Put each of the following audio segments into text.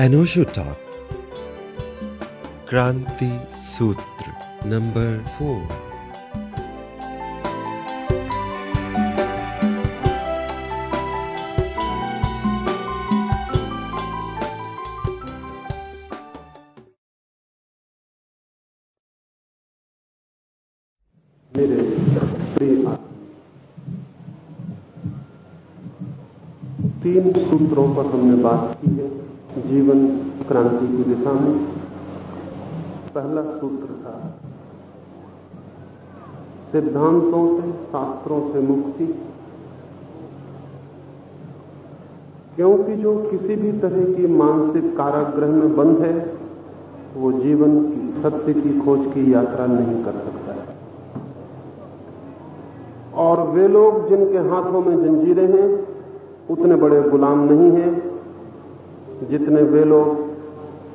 अनोशो talk क्रांति सूत्र number four तीन सूत्रों पर हमने बात की। क्रांति की दिशा में पहला सूत्र था। सिद्धांतों से, शास्त्रों से मुक्ति। क्योंकि जो किसी भी तरह की मानसिक कारागृह में बंद है, वो जीवन की, सत्य की खोज की यात्रा नहीं कर सकता है। और वे लोग जिनके हाथों में जंजीरें हैं, उतने बड़े गुलाम नहीं हैं, जितने वे लोग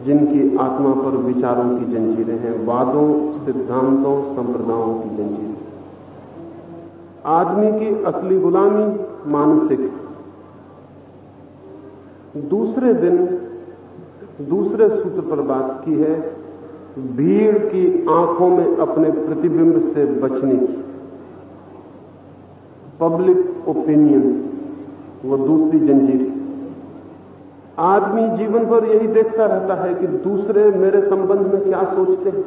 जिनकी आत्मा पर विचारों की जंजीरें हैं, वादों, सिद्धांतों, संप्रदायों की जंजीरें। आदमी की असली गुलामी मानसिक दूसरे दिन, दूसरे सूत्र पर बात की है, भीड़ की आँखों में अपने प्रतिबिंब से बचने की। पब्लिक ओपिनियन वो दूसरी जंजीर आदमी जीवन भर यही देखता रहता है कि दूसरे मेरे संबंध में क्या सोचते हैं।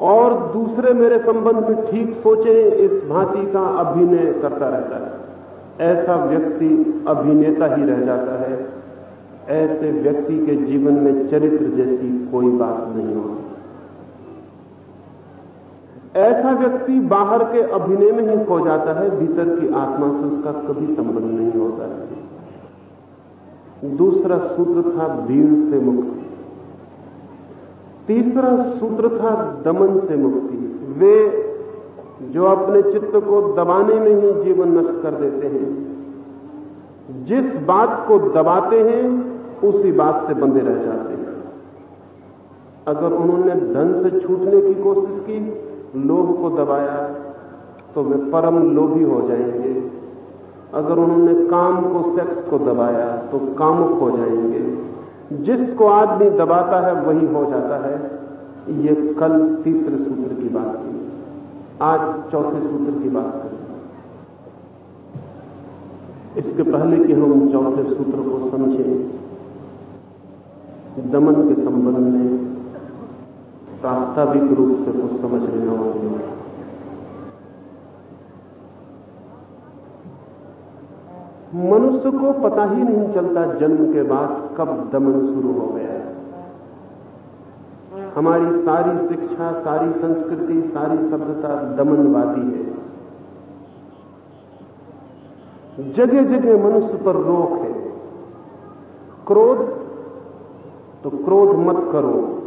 और दूसरे मेरे संबंध में ठीक सोचे, इस भांति का अभिनय करता रहता है। ऐसा व्यक्ति अभिनेता ही रह जाता है। ऐसे व्यक्ति के जीवन में चरित्र जैसी कोई बात नहीं होती। ऐसा व्यक्ति बाहर के अभिनय में ही खो जाता है, भीतर की आत्मा से उसका कभी संबंध नहीं होता। है दूसरा सूत्र था भीड़ से मुक्ति। तीसरा सूत्र था दमन से मुक्ति। वे जो अपने चित्त को दबाने में ही जीवन नष्ट कर देते हैं, जिस बात को दबाते हैं, उसी बात से बंधे रह जाते हैं। अगर उन्होंने धन से छूटने की कोशिश की, लोभ को दबाया तो वे परम लोभी हो जाएँगे। अगर उन्होंने काम को सेक्स को दबाया तो कामुक हो जाएँगे। जिसको आदमी दबाता है, वही हो जाता है। ये कल तीसरे सूत्र की बात की आज चौथे सूत्र की बात करें। इसके पहले कि हम चौथे सूत्र को समझें, दमन के संबंध में प्रास्ताविक रूप से कुछ समझ लेना होगा मनुष्य को पता ही नहीं चलता जन्म के बाद कब दमन शुरू हो गया है। हमारी सारी शिक्षा, सारी संस्कृति, सारी सभ्यता दमनवादी है। जगह जगह मनुष्य पर रोक है। क्रोध तो क्रोध मत करो।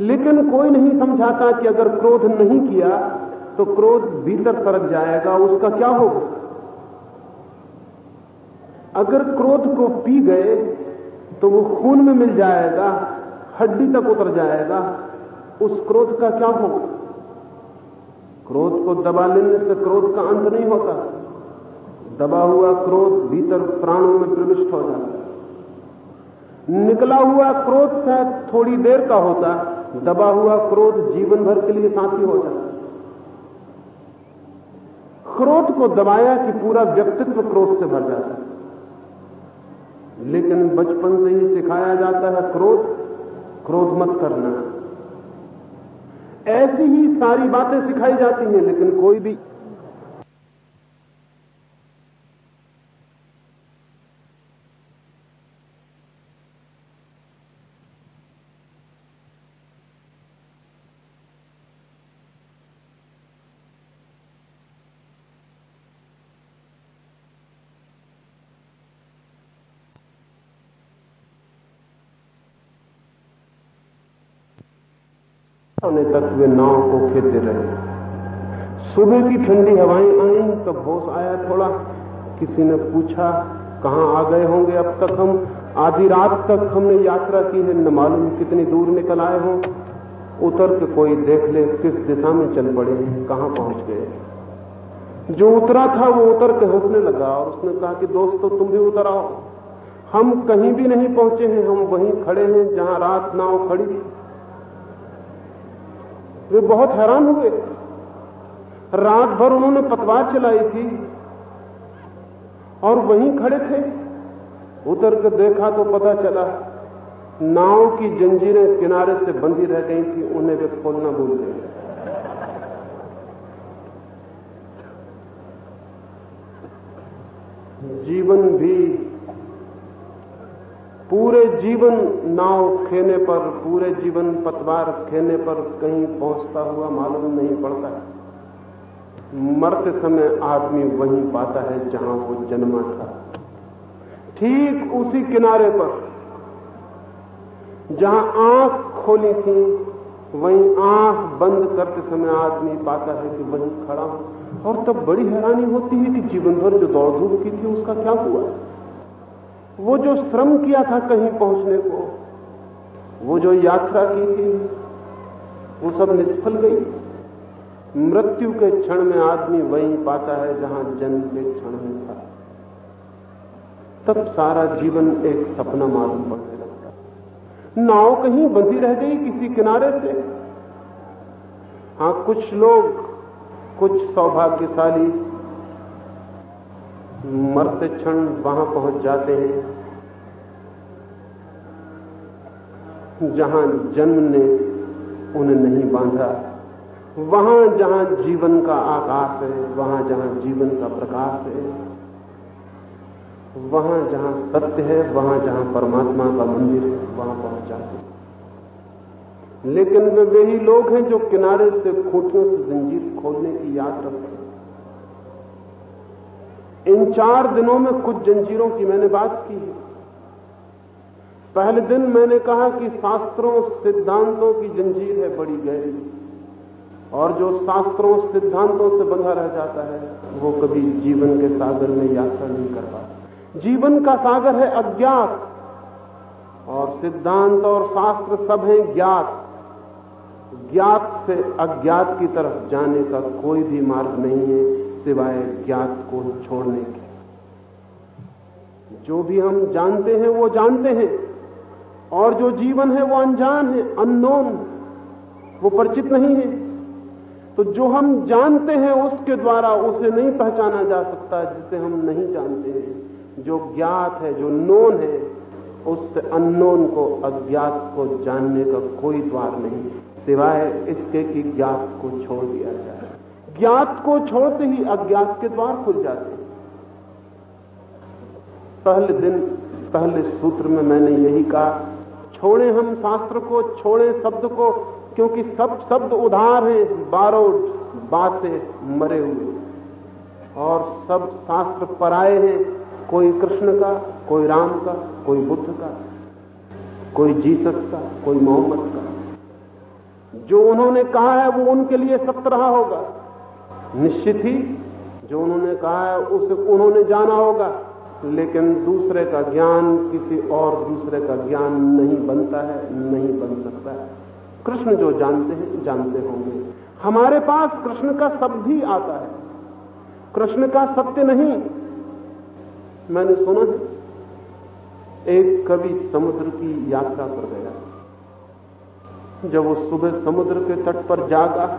लेकिन कोई नहीं समझाता कि अगर क्रोध नहीं किया तो क्रोध भीतर सरक जाएगा, उसका क्या होगा? अगर क्रोध को पी गए तो वो खून में मिल जाएगा, हड्डी तक उतर जाएगा। उस क्रोध का क्या होगा? क्रोध को दबा लेने से क्रोध का अंत नहीं होता। दबा हुआ क्रोध भीतर प्राणों में प्रविष्ट हो जाता निकला हुआ क्रोध शायद थोड़ी देर का होता, दबा हुआ क्रोध जीवन भर के लिए साथी हो जाता। क्रोध को दबाया कि पूरा व्यक्तित्व क्रोध से भर जाता है। लेकिन बचपन से ही सिखाया जाता है क्रोध क्रोध मत करना। ऐसी ही सारी बातें सिखाई जाती हैं, लेकिन कोई भी होने तक वे नाव को खेते रहे। सुबह की ठंडी हवाएँ आई, तब होश आया थोड़ा। किसी ने पूछा, कहाँ आ गए होंगे अब तक हम? आधी रात तक हमने यात्रा की है, न मालूम कितनी दूर निकल आए हों। उतर के कोई देख ले, किस दिशा में चल पड़े हैं, कहाँ पहुँच गए। जो उतरा था, वो उतर के हंसने लगा और उसने कहा कि, दोस्तों, तुम भी उतर आओ। हम कहीं भी नहीं पहुँचे हैं, हम वहीं खड़े हैं जहाँ रात नाव खड़ी वे बहुत हैरान हुए। रात भर उन्होंने पतवार चलाई थी और वहीं खड़े थे। उतर कर देखा तो पता चला, नाव की जंजीरें किनारे से बंधी रह गई थी, उन्हें वे खोलना भूल गए। जीवन भी पूरे जीवन नाव खेने पर, पूरे जीवन पतवार खेने पर कहीं पहुँचता हुआ मालूम नहीं पड़ता है। मरते समय आदमी वहीं पाता है जहाँ वो जन्मा था। ठीक उसी किनारे पर, जहाँ आँख खोली थी, वहीं आँख बंद करते समय आदमी पाता है कि वहीं खड़ा हूँ। और तब बड़ी हैरानी होती है कि जीवन भर जो दौड़ धूप की थी, उसका क्या हुआ? वो जो श्रम किया था कहीं पहुँचने को, वो जो यात्रा की थी, वो सब निष्फल गई। मृत्यु के क्षण में आदमी वहीं पाता है जहाँ जन्म के क्षण में था। तब सारा जीवन एक सपना मालूम पड़ने लगता। नाव कहीं बंधी रह गई किसी किनारे से। हाँ, कुछ लोग, कुछ सौभाग्यशाली मरते क्षण वहाँ पहुँच जाते हैं। जहाँ जन्म ने उन्हें नहीं बांधा, वहाँ जहाँ जीवन का आकाश है, वहाँ जहाँ जीवन का प्रकाश है, वहाँ जहाँ सत्य है, वहाँ जहाँ परमात्मा का मंदिर है, वहाँ पहुँच जाते हैं। लेकिन वे वही लोग हैं जो किनारे से खूंटियों से जंजीर खोलने की याद रखते हैं। इन चार दिनों में कुछ जंजीरों की मैंने बात की है। पहले दिन मैंने कहा कि शास्त्रों, सिद्धांतों की जंजीर है बड़ी गहरी, और जो शास्त्रों, सिद्धांतों से बंधा रह जाता है, वो कभी जीवन के सागर में यात्रा नहीं कर पाता। जीवन का सागर है अज्ञात, और सिद्धांत और शास्त्र सब हैं ज्ञात। ज्ञात से अज्ञात की तरफ़ जाने का कोई भी मार्ग नहीं है सिवाय ज्ञात को छोड़ने के जो भी हम जानते हैं, वो जानते हैं। और जो जीवन है, वो अनजान है, अननोन वो परिचित नहीं है। तो जो हम जानते हैं, उसके द्वारा उसे नहीं पहचाना जा सकता, जिसे हम नहीं जानते हैं। जो ज्ञात है, जो नोन है, उससे अननोन को, अज्ञात को जानने का कोई द्वार नहीं। सिवाय इसके कि ज्ञात को छोड़ दिया जाए। ज्ञात को छोड़ते ही अज्ञात के द्वार खुल जाते पहले दिन, पहले सूत्र में मैंने यही कहा, छोड़े हम शास्त्र को, छोड़े शब्द को, क्योंकि सब शब्द उधार हैं बारोड बासे मरे हुए और सब शास्त्र पराए हैं, कोई कृष्ण का, कोई राम का, कोई बुद्ध का, कोई जीसस का, कोई मोहम्मद का। जो उन्होंने कहा है, वो उनके लिए सत्य रहा होगा। निश्चित ही जो उन्होंने कहा है, उसे उन्होंने जाना होगा। लेकिन दूसरे का ज्ञान किसी और दूसरे का ज्ञान नहीं बनता है, नहीं बन सकता है। कृष्ण जो जानते हैं, जानते होंगे। हमारे पास कृष्ण का शब्द ही आता है। कृष्ण का सत्य नहीं। मैंने सुना है, एक कवि समुद्र की यात्रा पर गया। जब वो सुबह समुद्र के तट पर जागा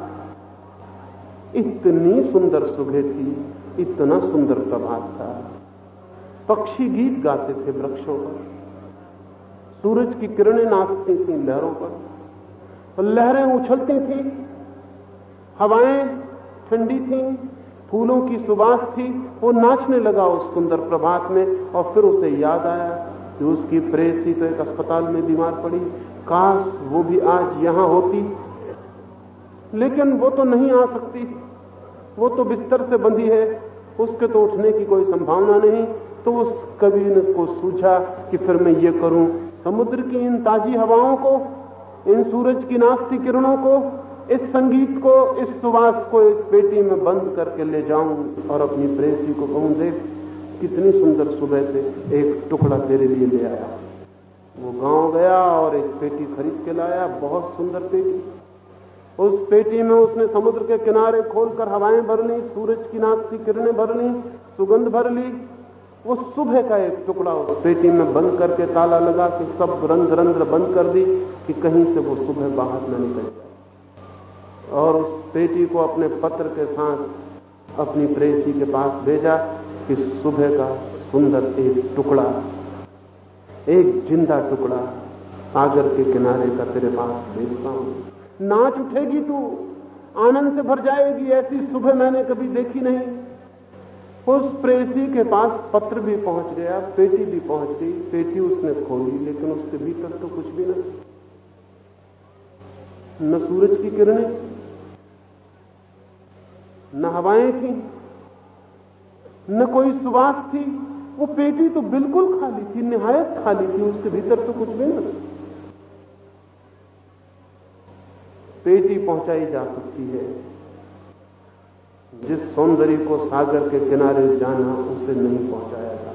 इतनी सुंदर सुबह थी, इतना सुंदर प्रभात था। पक्षी गीत गाते थे वृक्षों पर, सूरज की किरणें नाचती थी लहरों पर, और लहरें उछलती थी, हवाएँ ठंडी थी, फूलों की सुबास थी, वो नाचने लगा उस सुंदर प्रभात में, और फिर उसे याद आया कि उसकी प्रेसी तो एक अस्पताल में बीमार पड़ी, काश वो भी आज यहाँ होती लेकिन वो तो नहीं आ सकती। वो तो बिस्तर से बंधी है, उसके तो उठने की कोई संभावना नहीं। तो उस कवि ने को सूझा कि फिर मैं ये करूँ। समुद्र की इन ताजी हवाओं को, इन सूरज की नाचती किरणों को, इस संगीत को, इस सुवास को एक पेटी में बंद करके ले जाऊँ और अपनी प्रेसी को कहूँ, देख, कितनी सुंदर सुबह से एक टुकड़ा तेरे लिए ले आया। वो गाँव गया और एक पेटी खरीद के लाया, बहुत सुंदर पेटी। उस पेटी में उसने समुद्र के किनारे खोलकर हवाएँ भर ली सूरज की नाक नाचती किरणें भर ली सुगंध भर ली। वो सुबह का एक टुकड़ा उस पेटी में बंद करके ताला लगा के सब रंध्र रंध्र बंद कर दी कि कहीं से वो सुबह बाहर न निकल जाए। और उस पेटी को अपने पत्र के साथ अपनी प्रेसी के पास भेजा कि सुबह का सुंदर एक टुकड़ा, एक ज़िंदा टुकड़ा सागर के किनारे का तेरे पास भेजता हूँ। नाच उठेगी तू आनंद से भर जाएगी, ऐसी सुबह मैंने कभी देखी नहीं। उस प्रेसी के पास पत्र भी पहुँच गया, पेटी भी पहुँच गई, पेटी उसने खोली लेकिन उसके भीतर तो कुछ भी नहीं। न सूरज की किरणें, न हवाएँ थी, न कोई सुबास थी। वो पेटी तो बिल्कुल खाली थी, निहायत खाली थी, उसके भीतर तो कुछ भी नहीं। पेटी पहुंचाई जा सकती है। जिस सौंदर्य को सागर के किनारे जाना उसे नहीं पहुँचाया जा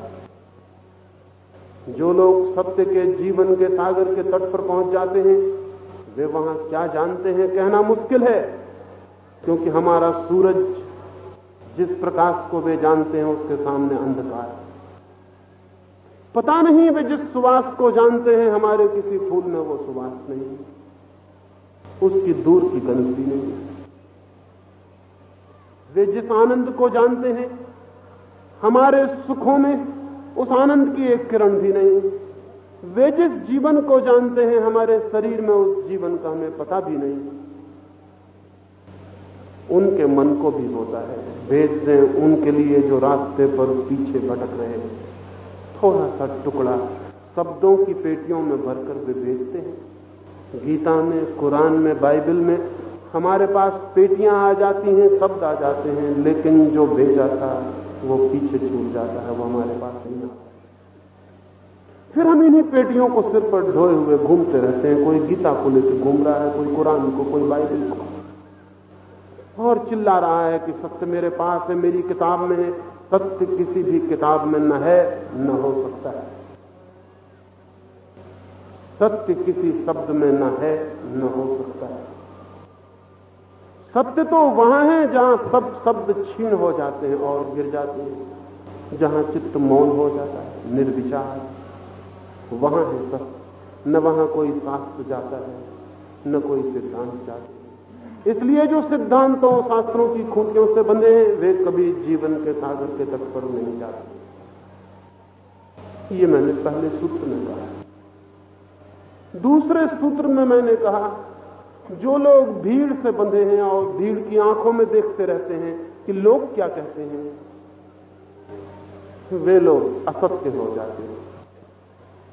जो लोग सत्य के जीवन के सागर के तट पर पहुँच जाते हैं, वे वहाँ क्या जानते हैं कहना मुश्किल है, क्योंकि हमारा सूरज जिस प्रकाश को वे जानते हैं उसके सामने अंधकार पता नहीं वे जिस सुवास को जानते हैं, हमारे किसी फूल में वो सुवास नहीं उसकी दूर की भी नहीं वे जिस आनंद को जानते हैं, हमारे सुखों में उस आनंद की एक किरण भी नहीं। वे जिस जीवन को जानते हैं, हमारे शरीर में उस जीवन का हमें पता भी नहीं। उनके मन को भी होता है, भेज दें उनके लिए जो रास्ते पर पीछे भटक रहे हैं। थोड़ा सा टुकड़ा शब्दों की पेटियों में भरकर वे भेजते हैं। गीता में, कुरान में, बाइबल में हमारे पास पेटियाँ आ जाती हैं, शब्द आ जाते हैं, लेकिन जो भेजा था, वो पीछे छूट जाता है, वो हमारे पास नहीं आता। फिर हम इन्हीं पेटियों को सिर पर ढोए हुए घूमते रहते हैं। कोई गीता को लेकर घूम रहा है, कोई कुरान को, कोई बाइबल को। और चिल्ला रहा है कि सत्य मेरे पास है, मेरी किताब में है, सत्य किसी भी किताब में न है, न हो सकता है। सत्य किसी शब्द में न है, न हो सकता है। सत्य तो वहाँ है जहाँ सब शब्द क्षीण हो जाते हैं और गिर जाते हैं। जहाँ चित्त मौन हो जाता है, निर्विचार, वहाँ है सत्य न वहाँ कोई शास्त्र जाता है, न कोई सिद्धांत जाता है। इसलिए जो सिद्धांतों, शास्त्रों की खूंटियों से बंधे हैं, वे कभी जीवन के सागर के तट पर नहीं जाते ये मैंने पहले सूत्र में कहा दूसरे सूत्र में मैंने कहा, जो लोग भीड़ से बंधे हैं और भीड़ की आँखों में देखते रहते हैं, कि लोग क्या कहते हैं? वे लोग असत्य हो जाते हैं।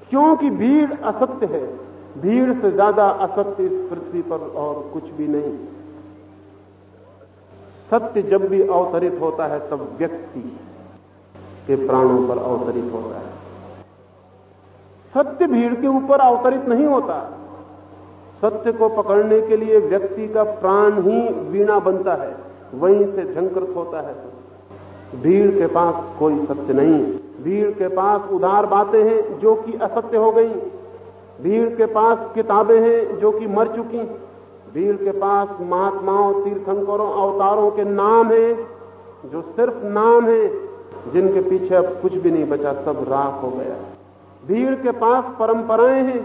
क्योंकि भीड़ असत्य है, भीड़ से ज़्यादा असत्य इस पृथ्वी पर और कुछ भी नहीं। सत्य जब भी अवतरित होता है, तब व्यक्ति के प्राणों पर अवतरित होता है। सत्य भीड़ के ऊपर अवतरित नहीं होता। सत्य को पकड़ने के लिए व्यक्ति का प्राण ही वीणा बनता है, वहीं से झंकृत होता है। भीड़ के पास कोई सत्य नहीं। भीड़ के पास उदार बातें हैं जो कि असत्य हो गई। भीड़ के पास किताबें हैं जो कि मर चुकी। भीड़ के पास महात्माओं, तीर्थंकरों, अवतारों के नाम हैं, जो सिर्फ़ नाम हैं, जिनके पीछे अब कुछ भी नहीं बचा, सब राख हो गया। भीड़ के पास परंपराएँ हैं,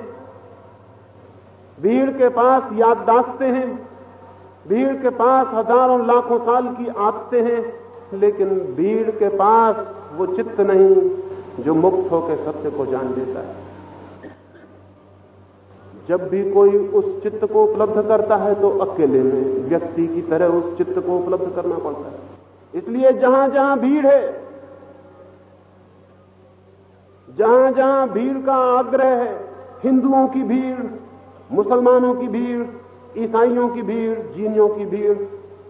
भीड़ के पास याददाश्तें हैं, भीड़ के पास हज़ारों लाखों साल की आदतें हैं, लेकिन भीड़ के पास वो चित्त नहीं जो मुक्त होकर सत्य को जान लेता है। जब भी कोई उस चित्त को उपलब्ध करता है तो अकेले में व्यक्ति की तरह उस चित्त को उपलब्ध करना पड़ता है। इसलिए जहाँ जहाँ भीड़ है जहाँ जहाँ भीड़ का आग्रह है, हिंदुओं की भीड़, मुसलमानों की भीड़, ईसाइयों की भीड़, जीनियों की भीड़,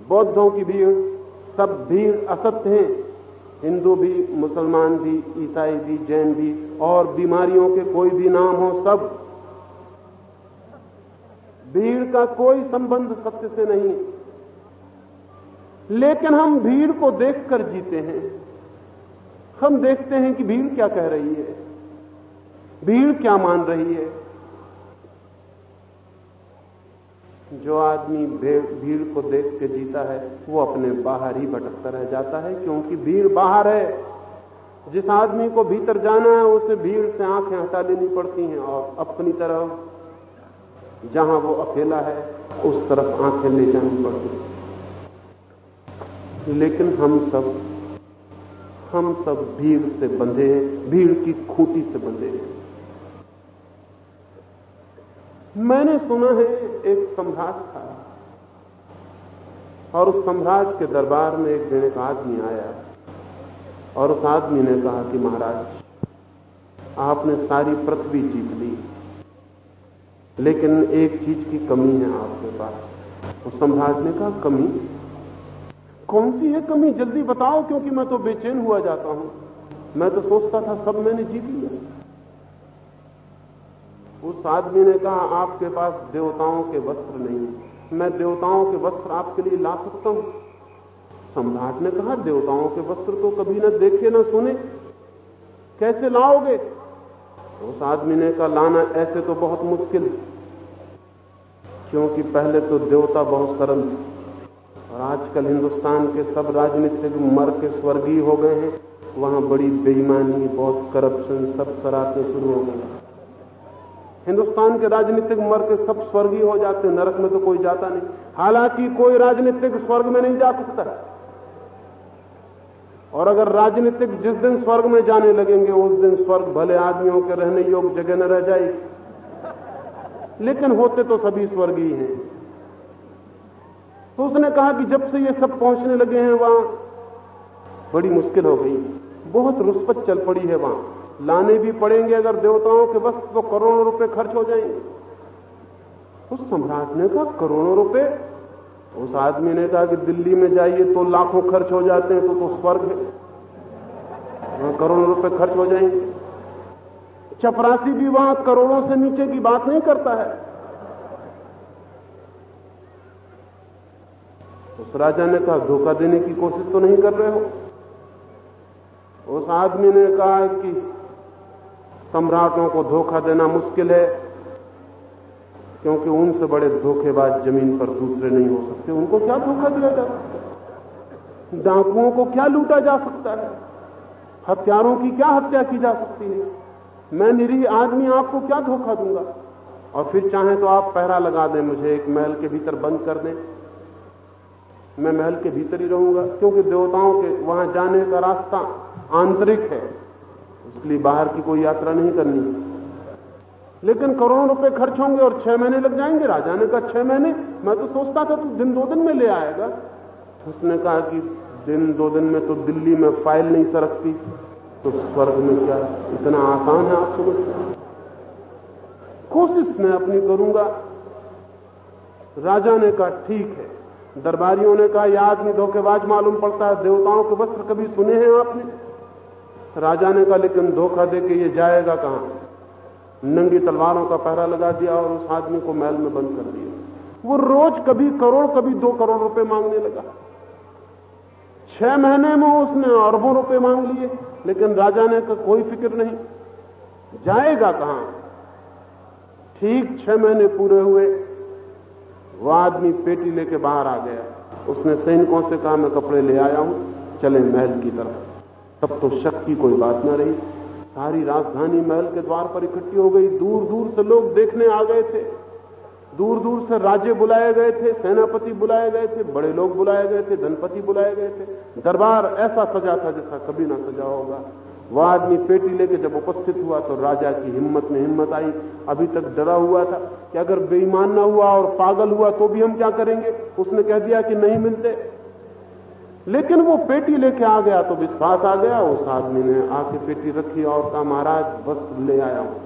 बौद्धों की भीड़, सब भीड़ असत्य हैं। हिंदू भी, मुसलमान भी, ईसाई भी, जैन भी, और बीमारियों के कोई भी नाम हो, सब। भीड़ का कोई संबंध सत्य से नहीं। लेकिन हम भीड़ को देखकर जीते हैं। हम देखते हैं कि भीड़ क्या कह रही है। भीड़ क्या मान रही है। जो आदमी भीड़ को देख के जीता है, वो अपने बाहर ही भटकता रह जाता है, क्योंकि भीड़ बाहर है। जिस आदमी को भीतर जाना है, उसे भीड़ से आँखें हटा लेनी पड़ती हैं और अपनी तरफ़ जहाँ वो अकेला है, उस तरफ़ आँखें ले जानी पड़ती लेकिन हम सब हम सब भीड़ से बंधे हैं, भीड़ की खूटी से बंधे हैं। मैंने सुना है एक सम्राट था, और उस सम्राट के दरबार में एक दिन एक आदमी आया, और उस आदमी ने कहा कि महाराज, आपने सारी पृथ्वी जीत ली, लेकिन एक चीज़ की कमी है आपके पास। उस सम्राट ने कहा, कमी? कौन सी है कमी? जल्दी बताओ, क्योंकि मैं तो बेचैन हुआ जाता हूँ। मैं तो सोचता था सब मैंने जीत लिया। उस आदमी ने कहा, आपके पास देवताओं के वस्त्र नहीं है। मैं देवताओं के वस्त्र आपके लिए ला सकता हूँ। सम्राट ने कहा, देवताओं के वस्त्र तो कभी ना देखे ना सुने। कैसे लाओगे? उस आदमी ने कहा, लाना ऐसे तो बहुत मुश्किल क्योंकि पहले तो देवता बहुत सरल थे। और आजकल हिंदुस्तान के सब राजनीतिक मर के स्वर्गीय हो गए हैं। वहाँ बड़ी बेईमानी, बहुत करप्शन, सब शरारतें शुरू हो गई हिंदुस्तान के राजनीतिक मर के सब स्वर्गीय हो जाते नरक में तो कोई जाता नहीं। हालाँकि कोई राजनीतिक स्वर्ग में नहीं जा सकता। और अगर राजनीतिक जिस दिन स्वर्ग में जाने लगेंगे, उस दिन स्वर्ग भले आदमियों के रहने योग्य जगह न रह जाएगी लेकिन होते तो सभी स्वर्गीय हैं। तो उसने कहा कि जब से ये सब पहुँचने लगे हैं वहाँ, बड़ी मुश्किल हो गई। बहुत रुस्पत चल पड़ी है वहाँ। लाने भी पड़ेंगे अगर देवताओं के वस्त्र तो करोड़ों रुपए खर्च हो जाएँगे। उस सम्राट ने कहा, करोड़ों रुपए? उस आदमी ने कहा कि दिल्ली में जाइए तो लाखों खर्च हो जाते हैं तो तो स्वर्ग है। करोड़ों रुपए खर्च हो जाएँगे। चपरासी भी वहाँ करोड़ों से नीचे की बात नहीं करता है। उस राजा ने कहा, धोखा देने की कोशिश तो नहीं कर रहे हो? उस आदमी ने कहा कि सम्राटों को धोखा देना मुश्किल है, क्योंकि उनसे बड़े धोखेबाज ज़मीन पर दूसरे नहीं हो सकते। उनको क्या धोखा दिया जा सकता है? डाकुओं को क्या लूटा जा सकता है? हत्यारों की क्या हत्या की जा सकती है? मैं निरीह आदमी आपको क्या धोखा दूँगा? और फिर चाहे तो आप पहरा लगा दें मुझे, एक महल के भीतर बंद कर दें। मैं महल के भीतर ही रहूँगा, क्योंकि देवताओं के वहाँ जाने का रास्ता आंतरिक है। उसके लिए बाहर की कोई यात्रा नहीं करनी। लेकिन करोड़ों रुपए खर्च होंगे और छह महीने लग जाएँगे, राजा ने कहा, छह महीने? मैं तो सोचता था तू दिन दो दिन में ले आएगा। उसने कहा कि दिन दो दिन में तो दिल्ली में फ़ाइल नहीं सरकती तो स्वर्ग में क्या इतना आसान है आप समझते कोशिश मैं अपनी करूँगा। राजा ने कहा, ठीक है। दरबारियों ने कहा, यह आदमी धोखेबाज मालूम पड़ता है। देवताओं के वस्त्र कभी सुने हैं आपने? राजा ने कहा, लेकिन धोखा दे के ये जाएगा कहाँ? नंगी तलवारों का पहरा लगा दिया और उस आदमी को महल में बंद कर दिया। वो रोज कभी करोड़, कभी दो करोड़ रुपए मांगने लगा। छह महीने में उसने अरबों रुपए मांग लिए, लेकिन राजा ने कहा, कोई फ़िक्र नहीं। जाएगा कहाँ? ठीक छह महीने पूरे हुए। वो आदमी पेटी लेके बाहर आ गया। उसने सैनिकों से कहा, मैं कपड़े ले आया हूँ, चले महल की तरफ़। तब तो शक की कोई बात ना रही। सारी राजधानी महल के द्वार पर इकट्ठी हो गई। दूर दूर से लोग देखने आ गए थे। दूर दूर से राजे बुलाए गए थे, सेनापति बुलाए गए थे, बड़े लोग बुलाए गए थे, धनपति बुलाए गए थे। दरबार ऐसा सजा था जैसा कभी ना सजा होगा। वह आदमी पेटी लेके जब उपस्थित हुआ तो राजा की हिम्मत में हिम्मत आई। अभी तक डरा हुआ था कि अगर बेईमान ना हुआ और पागल हुआ तो भी हम क्या करेंगे? उसने कह दिया कि नहीं मिलते। लेकिन वो पेटी लेके आ गया तो विश्वास आ गया। उस आदमी ने आके पेटी रखी और कहा, महाराज, वस्त्र ले आया हूँ।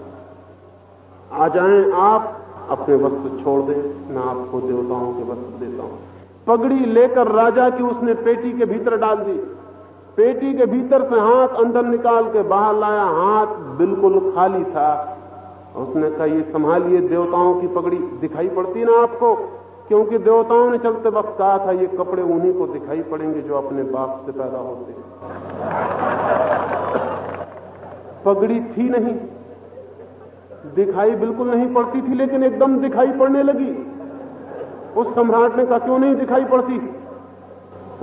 आ जाए आप, अपने वस्त्र छोड़ दें। मैं आपको देवताओं के वस्त्र देता हूँ। पगड़ी लेकर राजा की उसने पेटी के भीतर डाल दी। पेटी के भीतर से हाथ अंदर निकाल के बाहर लाया, हाथ बिल्कुल खाली था। उसने कहा, ये संभालिए, देवताओं की पगड़ी दिखाई पड़ती ना आपको? क्योंकि देवताओं ने चलते वक्त कहा था, ये कपड़े उन्हीं को दिखाई पड़ेंगे जो अपने बाप से पैदा होते पगड़ी थी नहीं। दिखाई बिल्कुल नहीं पड़ती थी, लेकिन एकदम दिखाई पड़ने लगी। उस सम्राट ने कहा, क्यों नहीं दिखाई पड़ती?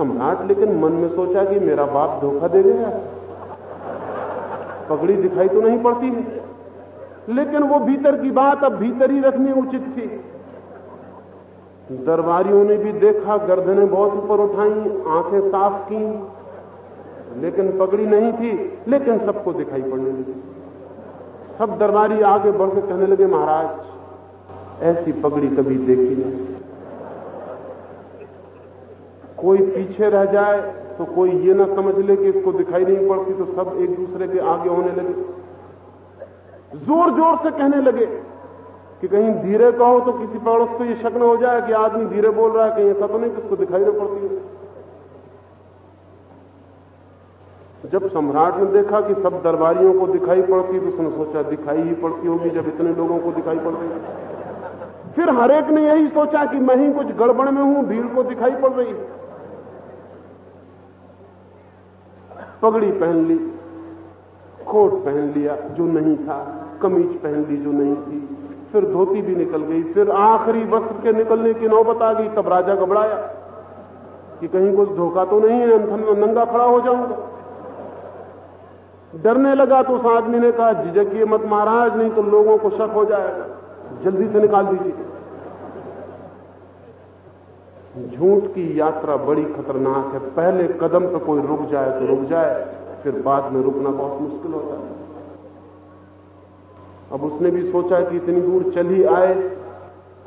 सम्राट, लेकिन मन में सोचा कि मेरा बाप धोखा दे गया पगड़ी दिखाई तो नहीं पड़ती है। लेकिन वो भीतर की बात अब भीतर ही रखनी उचित थी। दरबारियों ने भी देखा, गर्दनें बहुत ऊपर उठाई, आँखें साफ़ की, लेकिन पगड़ी नहीं थी, लेकिन सबको दिखाई पड़ने लगी। सब दरबारी आगे बढ़ के कहने लगे, महाराज, ऐसी पगड़ी कभी देखी नहीं। कोई पीछे रह जाए तो कोई ये ना समझ ले कि इसको दिखाई नहीं पड़ती तो सब एक दूसरे के आगे होने लगे। ज़ोर ज़ोर से कहने लगे कि कहीं धीरे कहो तो किसी पड़ोस को ये शक न हो जाए कि आदमी धीरे बोल रहा है, कहीं ऐसा तो नहीं किसको दिखाई ना पड़ती है। जब सम्राट ने देखा कि सब दरबारियों को दिखाई पड़ती तो उसने सोचा, दिखाई ही पड़ती होगी जब इतने लोगों को दिखाई पड़ रही फिर हरेक ने यही सोचा कि मैं ही कुछ गड़बड़ में हूँ, भीड़ को दिखाई पड़ रही है। पगड़ी पहन ली, कोट पहन लिया जो नहीं था, कमीज पहन ली जो नहीं थी। फिर धोती भी निकल गई, फिर आखिरी वस्त्र के निकलने की नौबत आ गई, तब राजा घबराया कि कहीं कुछ धोखा तो नहीं है, अंथन में नंगा खड़ा हो जाऊँगा। डरने लगा तो उस आदमी ने कहा झिझकिए मत महाराज नहीं तो लोगों को शक हो जाएगा। जल्दी से निकाल दीजिए। झूठ की यात्रा बड़ी खतरनाक है। पहले कदम पर कोई रुक जाए तो रुक जाए, फिर बाद में रुकना बहुत मुश्किल होता है। अब उसने भी सोचा कि इतनी दूर चली आए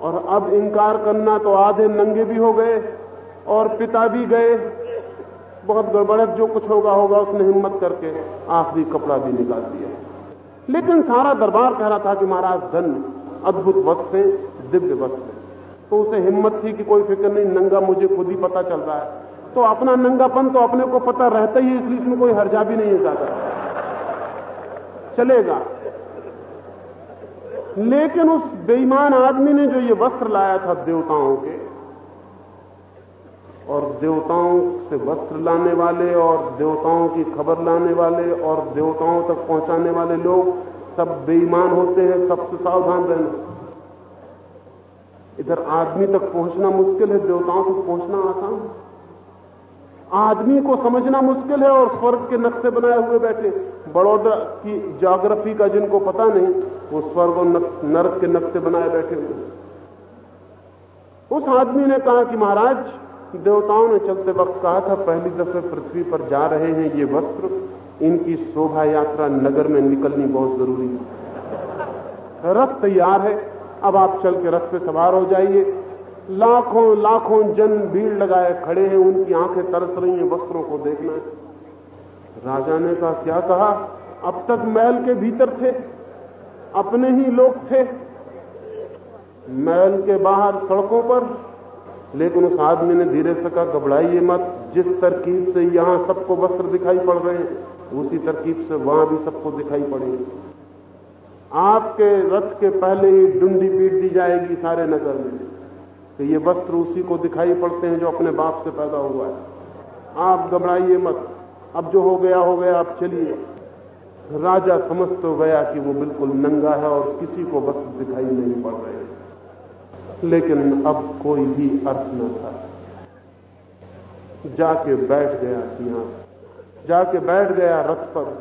और अब इंकार करना तो आधे नंगे भी हो गए और पिता भी गए। बहुत गड़बड़ जो कुछ होगा होगा उसने हिम्मत करके आखिरी कपड़ा भी निकाल दिया। लेकिन सारा दरबार कह रहा था कि महाराज धन अद्भुत वस्त्र दिव्य वस्त्र तो उसे हिम्मत थी कि कोई फ़िक्र नहीं, नंगा मुझे खुद ही पता चल रहा है। तो अपना नंगापन तो अपने को पता रहता ही इसलिए इसमें कोई हर्जा भी नहीं है ज़्यादा। चलेगा। लेकिन उस बेईमान आदमी ने जो ये वस्त्र लाया था देवताओं के, और देवताओं से वस्त्र लाने वाले, और देवताओं की खबर लाने वाले, और देवताओं तक पहुँचाने वाले लोग सब बेईमान होते हैं सबसे सावधान रहना इधर आदमी तक पहुँचना मुश्किल है, देवताओं तक पहुँचना आसान आदमी को समझना मुश्किल है और स्वर्ग के नक्शे बनाए हुए बैठे। बड़ौदा की जोग्राफी का जिनको पता नहीं, वो स्वर्ग और नर्क के नक्शे बनाए बैठे हुए उस आदमी ने कहा कि महाराज, देवताओं ने चलते वक्त कहा था, पहली दफे पृथ्वी पर जा रहे हैं ये वस्त्र, इनकी शोभा यात्रा नगर में निकलनी बहुत ज़रूरी है। रथ तैयार है अब आप चल के रथ पे सवार हो जाइए। लाखों लाखों जन भीड़ लगाए खड़े हैं, उनकी आँखें तरस रही हैं, वस्त्रों को देखना। है राजा ने कहा, क्या कहा? अब तक महल के भीतर थे, अपने ही लोग थे। महल के बाहर सड़कों पर, लेकिन उस आदमी ने धीरे से कहा, घबराइए मत, जिस तरकीब से यहाँ सबको वस्त्र दिखाई पड़ रहे हैं, उसी तरकीब से वहाँ भी सबको दिखाई पड़ेंगे। आपके रथ के पहले ही डुंडी पीट दी जाएगी सारे नगर में। तो ये वस्त्र उसी को दिखाई पड़ते हैं जो अपने बाप से पैदा हुआ है। आप घबराइए मत। अब जो हो गया हो गया आप चलिए। राजा समझ तो गया कि वो बिल्कुल नंगा है और किसी को वस्त्र दिखाई नहीं पड़ रहे लेकिन अब कोई भी अर्थ न था। जाके बैठ गया सिंहासन। जाके बैठ गया रथ पर।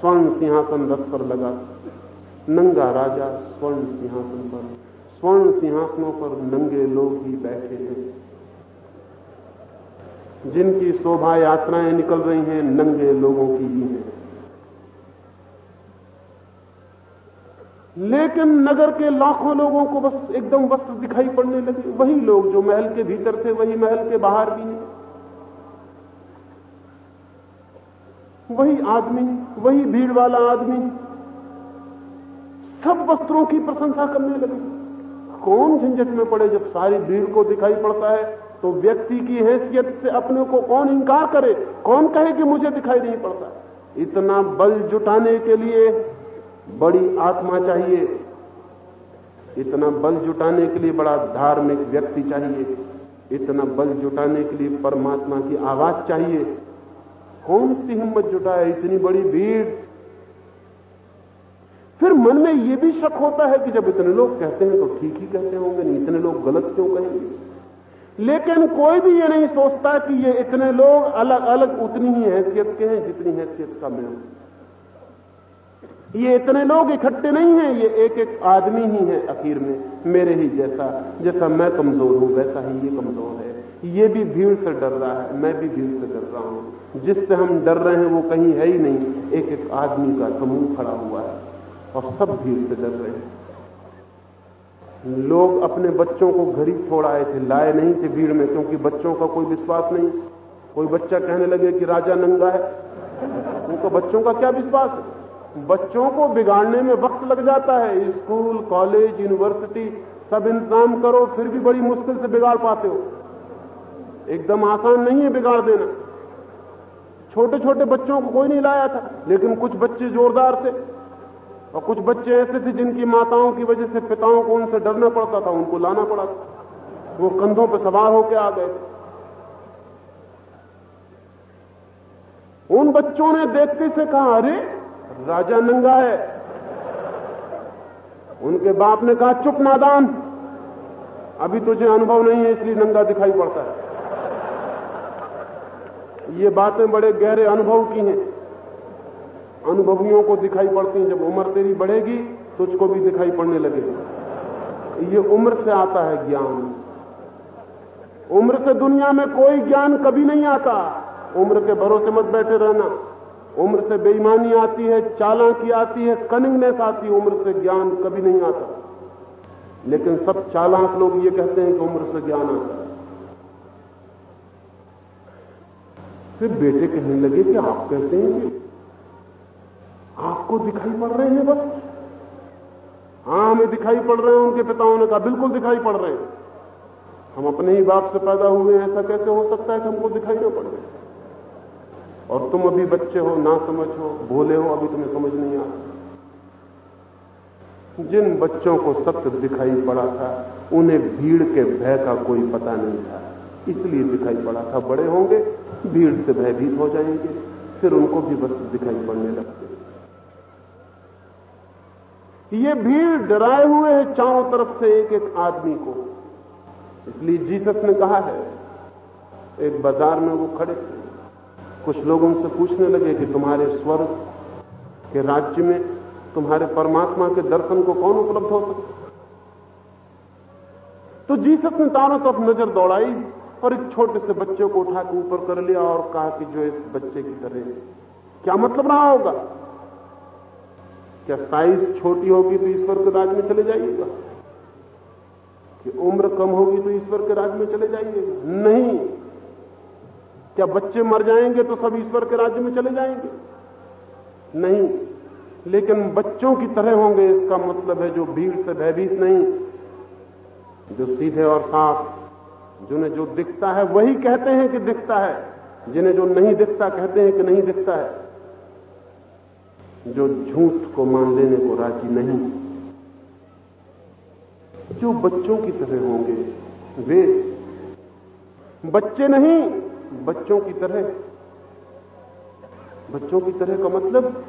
स्वर्ण सिंहासन रथ पर लगा। नंगा राजा स्वर्ण सिंहासन पर। स्वर्ण सिंहासनों पर नंगे लोग ही बैठे हैं। जिनकी शोभा यात्राएँ निकल रही हैं, नंगे लोगों की ही हैं। लेकिन नगर के लाखों लोगों को बस एकदम वस्त्र दिखाई पड़ने लगे। वही लोग जो महल के भीतर थे, वही महल के बाहर भी हैं। वही आदमी, वही भीड़ वाला आदमी सब वस्त्रों की प्रशंसा करने लगे। कौन झंझट में पड़े जब सारी भीड़ को दिखाई पड़ता है? तो व्यक्ति की हैसियत से अपने को कौन इंकार करे? कौन कहे कि मुझे दिखाई नहीं पड़ता? इतना बल जुटाने के लिए बड़ी आत्मा चाहिए। इतना बल जुटाने के लिए बड़ा धार्मिक व्यक्ति चाहिए। इतना बल जुटाने के लिए परमात्मा की आवाज़ चाहिए। कौन सी हिम्मत जुटाए? इतनी बड़ी भीड़ फिर मन में यह भी शक होता है कि जब इतने लोग कहते हैं तो ठीक ही कहते होंगे, नहीं इतने लोग गलत क्यों कहेंगे? लेकिन कोई भी ये नहीं सोचता कि ये इतने लोग अलग अलग उतनी ही हैसियत के हैं, जितनी हैसियत का मैं हूँ। ये इतने लोग इकट्ठे नहीं हैं, ये एक एक आदमी ही है आखिर में, मेरे ही जैसा। जैसा मैं कमज़ोर हूँ, वैसा ही ये कमज़ोर है। ये भी भीड़ से डर रहा है, मैं भी भीड़ से डर रहा हूँ। जिससे हम डर रहे हैं, वो कहीं है ही नहीं। एक एक आदमी का समूह खड़ा हुआ है। और सब भीड़ से डर रहे लोग अपने बच्चों को घर ही छोड़ आए थे, लाए नहीं थे भीड़ में, क्योंकि बच्चों का कोई विश्वास नहीं। कोई बच्चा कहने लगे कि राजा नंगा है उनको बच्चों का क्या विश्वास है? बच्चों को बिगाड़ने में वक्त लग जाता है। स्कूल, कॉलेज, यूनिवर्सिटी, सब इंतज़ाम करो, फिर भी बड़ी मुश्किल से बिगाड़ पाते हो। एकदम आसान नहीं है बिगाड़ देना। छोटे छोटे बच्चों को कोई नहीं लाया था, लेकिन कुछ बच्चे जोरदार थे। और कुछ बच्चे ऐसे थे जिनकी माताओं की वजह से पिताओं को उनसे डरना पड़ता था, उनको लाना पड़ा था। वो कंधों पर सवार होकर आ गए उन बच्चों ने देखते से कहा, अरे, राजा नंगा है। उनके बाप ने कहा, चुप नादान, अभी तुझे अनुभव नहीं है, इसलिए नंगा दिखाई पड़ता है। ये बातें बड़े गहरे अनुभव की हैं। अनुभवियों को दिखाई पड़ती हैं। जब उम्र तेरी बढ़ेगी, तुझको भी दिखाई पड़ने लगेगी। ये उम्र से आता है ज्ञान। उम्र से दुनिया में कोई ज्ञान कभी नहीं आता। उम्र के भरोसे मत बैठे रहना। उम्र से बेईमानी आती है, चालाकी आती है कनिंगनेस आती है। उम्र से ज्ञान कभी नहीं आता। लेकिन सब चालाक लोग ये कहते हैं कि उम्र से ज्ञान आता फिर बेटे कहने लगे कि आप कहते हैं? कि आपको दिखाई पड़ रहे हैं बस। हाँ, हमें दिखाई पड़ रहे हैं, उनके पिताओं ने कहा, बिल्कुल दिखाई पड़ रहे हैं। हम अपने ही बाप से पैदा हुए हैं, ऐसा कैसे हो सकता है कि हमको दिखाई ना पड़ रहे? और तुम अभी बच्चे हो, ना समझ हो, भोले हो, अभी तुम्हें समझ नहीं आता जिन बच्चों को सत्य दिखाई पड़ा था, उन्हें भीड़ के भय का कोई पता नहीं था। इसलिए दिखाई पड़ा था, बड़े होंगे, भीड़ से भयभीत हो जाएँगे, फिर उनको भी बस दिखाई पड़ने लगते ये भीड़ डराए हुए है चारों तरफ़ से एक एक आदमी को। इसलिए जीसस ने कहा है, एक बाज़ार में वो खड़े थे। कुछ लोगों से पूछने लगे कि तुम्हारे स्वर्ग के राज्य में तुम्हारे परमात्मा के दर्शन को कौन उपलब्ध हो सकता तो जीसस ने चारों तरफ़ नज़र दौड़ाई और एक छोटे से बच्चे को उठा के ऊपर कर लिया और कहा कि जो इस बच्चे की तरह, क्या मतलब रहा होगा? क्या साइज़ छोटी होगी तो ईश्वर के राज में चले जाइएगा? कि उम्र कम होगी तो ईश्वर के राज में चले जाइएगा? नहीं। क्या बच्चे मर जाएँगे तो सब ईश्वर के राज्य में चले जाएँगे? नहीं। लेकिन बच्चों की तरह होंगे, इसका मतलब है जो भीड़ से भयभीत नहीं, जो सीधे और साफ़, जिन्हें जो दिखता है वही कहते हैं कि दिखता है। जिन्हें जो नहीं दिखता, कहते हैं कि नहीं दिखता है। जो झूठ को मान लेने को राज़ी नहीं। जो बच्चों की तरह होंगे, वे बच्चे नहीं, बच्चों की तरह। बच्चों की तरह का मतलब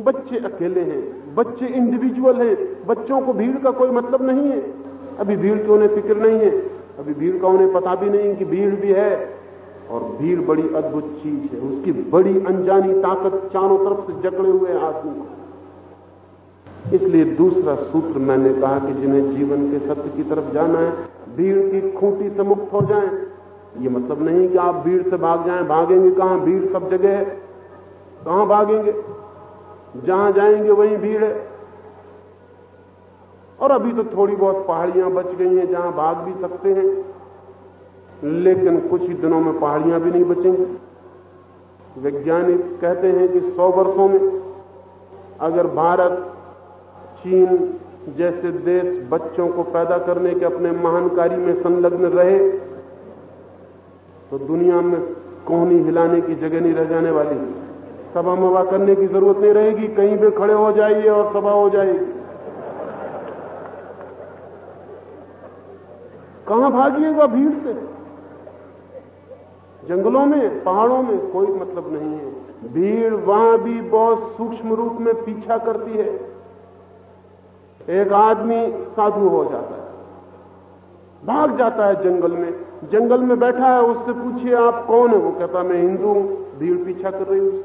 बच्चे अकेले हैं, बच्चे इंडिविजुअल हैं, बच्चों को भीड़ का कोई मतलब नहीं है। अभी भीड़ की उन्हें फ़िक्र नहीं है, अभी भीड़ का उन्हें पता भी नहीं कि भीड़ भी है। और भीड़ बड़ी अद्भुत चीज़ है। उसकी बड़ी अनजानी ताकत चारों तरफ़ से जकड़े हुए आदमी को। इसलिए दूसरा सूत्र मैंने कहा कि जिन्हें जीवन के सत्य की तरफ़ जाना है, भीड़ की खूंटी से मुक्त हो जाएँ। ये मतलब नहीं कि आप भीड़ से भाग जाएँ, भागेंगे कहाँ? भीड़ सब जगह है। कहाँ भागेंगे? जहाँ जाएँगे वहीं भीड़ है। और अभी तो थोड़ी बहुत पहाड़ियाँ बच गई हैं, जहाँ भाग भी सकते हैं। लेकिन कुछ ही दिनों में पहाड़ियाँ भी नहीं बचेंगी। वैज्ञानिक कहते हैं कि सौ वर्षों में अगर भारत, चीन जैसे देश बच्चों को पैदा करने के अपने महान कार्य में संलग्न रहे तो दुनिया में कोहनी हिलाने की जगह नहीं रह जाने वाली। सभा मवा करने की ज़रूरत नहीं रहेगी। कहीं पे खड़े हो जाइए और सभा हो जाएगी। कहाँ भागिएगा भीड़ से? जंगलों में, पहाड़ों में कोई मतलब नहीं है। भीड़ वहाँ भी बहुत सूक्ष्म रूप में पीछा करती है। एक आदमी साधु हो जाता है। भाग जाता है जंगल में। जंगल में बैठा है, उससे पूछिए, आप कौन है? वो कहता, मैं हिंदू हूँ। भीड़ पीछा कर रही हूँ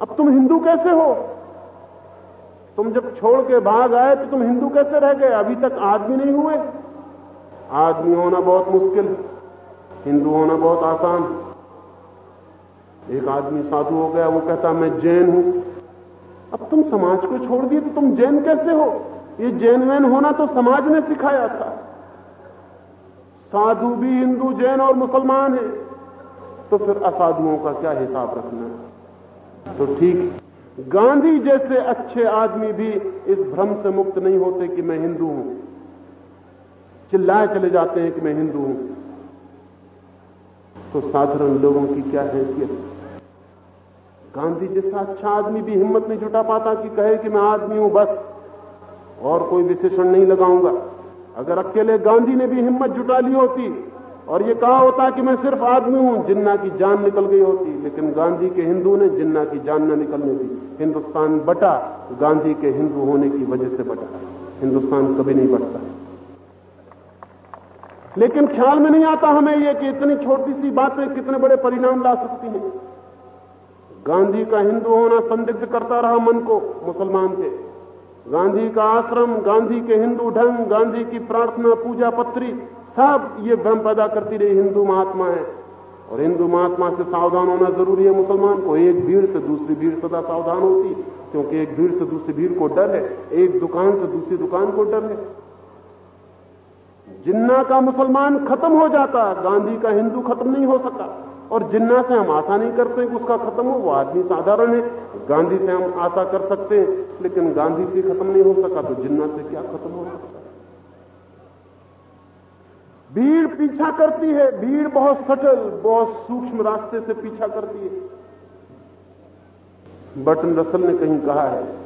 अब तुम हिंदू कैसे हो? तुम जब छोड़ के भाग आए तो तुम हिंदू कैसे रह गए? अभी तक आदमी नहीं हुए? आदमी होना बहुत मुश्किल हिंदू होना बहुत आसान एक आदमी साधु हो गया, वो कहता, मैं जैन हूँ। अब तुम समाज को छोड़ दिए तो तुम जैन कैसे हो? ये जैन वैन होना तो समाज ने सिखाया था। साधु भी हिंदू, जैन और मुसलमान है। तो फिर असाधुओं का क्या हिसाब रखना तो ठीक, गांधी जैसे अच्छे आदमी भी इस भ्रम से मुक्त नहीं होते कि मैं हिंदू हूँ। चिल्लाए चले जाते हैं कि मैं हिंदू हूँ। तो साधारण लोगों की क्या हैसियत? गांधी जैसा अच्छा आदमी भी हिम्मत नहीं जुटा पाता कि कहे कि मैं आदमी हूँ बस, और कोई विशेषण नहीं लगाऊँगा। अगर अकेले गांधी ने भी हिम्मत जुटा ली होती, और ये कहा होता कि मैं सिर्फ़ आदमी हूँ, जिन्ना की जान निकल गई होती। लेकिन गांधी के हिंदू ने जिन्ना की जान न निकलने दी। हिंदुस्तान बटा, गांधी के हिंदू होने की वजह से बटा। हिंदुस्तान कभी नहीं बढ़ता लेकिन ख्याल में नहीं आता हमें यह कि इतनी छोटी सी बातें कितने बड़े परिणाम ला सकती हैं। गांधी का हिंदू होना संदिग्ध करता रहा मन को मुसलमान के। गांधी का आश्रम, गांधी के हिंदू ढंग, गांधी की प्रार्थना, पूजा पत्री, सब ये भ्रम पैदा करती रही हिंदू महात्मा है। और हिंदू महात्मा से सावधान होना ज़रूरी है मुसलमान को। एक भीड़ से दूसरी भीड़ सदा सावधान होती, क्योंकि एक भीड़ से दूसरी भीड़ को डर है। एक दुकान से दूसरी दुकान को डर है। जिन्ना का मुसलमान खत्म हो जाता, गांधी का हिंदू खत्म नहीं हो सका और जिन्ना से हम आशा नहीं करते कि उसका खत्म हो, वो आदमी साधारण है। गांधी से हम आशा कर सकते हैं, लेकिन गांधी से खत्म नहीं हो सका तो जिन्ना से क्या खत्म हो सकता? भीड़ पीछा करती है, भीड़ बहुत सटल, बहुत सूक्ष्म रास्ते से पीछा करती है। बटन रसल ने कहीं कहा है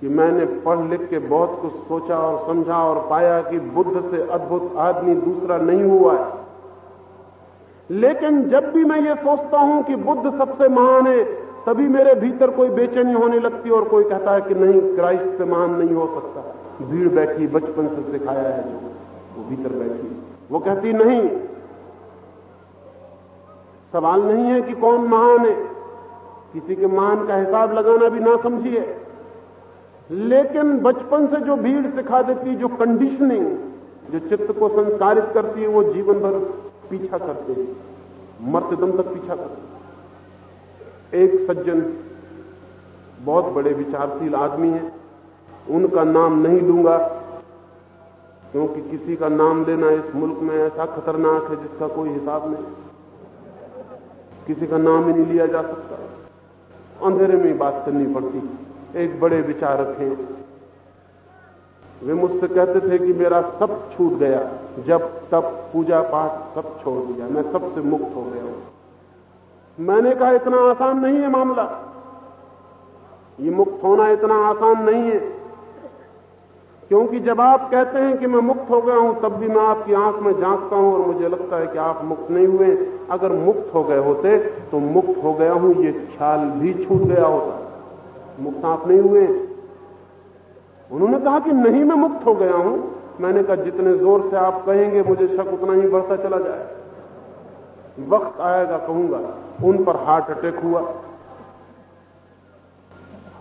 कि मैंने पढ़ लिख के बहुत कुछ सोचा और समझा और पाया कि बुद्ध से अद्भुत आदमी दूसरा नहीं हुआ है। लेकिन जब भी मैं ये सोचता हूँ कि बुद्ध सबसे महान है, तभी मेरे भीतर कोई बेचैनी होने लगती और कोई कहता है कि नहीं, क्राइस्ट से महान नहीं हो सकता। भीड़ बैठी, बचपन से सिखाया है जो, वो भीतर बैठी। वो कहती, नहीं, सवाल नहीं है कि कौन महान है। किसी के महान का हिसाब लगाना भी ना समझिए। लेकिन बचपन से जो भीड़ सिखा देती, जो कंडीशनिंग जो चित्त को संस्कारित करती है, वो जीवन भर पीछा करते हैं। मरते दम तक पीछा करते एक सज्जन, बहुत बड़े विचारशील आदमी हैं। उनका नाम नहीं लूँगा, क्योंकि किसी का नाम लेना इस मुल्क में ऐसा खतरनाक है जिसका कोई हिसाब नहीं। किसी का नाम ही नहीं लिया जा सकता। अंधेरे में बात करनी पड़ती। एक बड़े विचारक हैं वे मुझसे कहते थे कि मेरा सब छूट गया। जब तब पूजा पाठ सब छोड़ दिया। मैं सबसे मुक्त हो गया हूँ। मैंने कहा, इतना आसान नहीं है मामला। ये मुक्त होना इतना आसान नहीं है। क्योंकि जब आप कहते हैं कि मैं मुक्त हो गया हूँ, तब भी मैं आपकी आँख में झांकता हूँ और मुझे लगता है कि आप मुक्त नहीं हुए। अगर मुक्त हो गए होते तो मुक्त हो गया हूँ। ये ख्याल भी छूट गया होता। मुक्त आप नहीं हुए उन्होंने कहा कि नहीं, मैं मुक्त हो गया हूँ। मैंने कहा, जितने ज़ोर से आप कहेंगे, मुझे शक उतना ही बढ़ता चला जाए। वक्त आएगा, कहूँगा। उन पर हार्ट अटैक हुआ।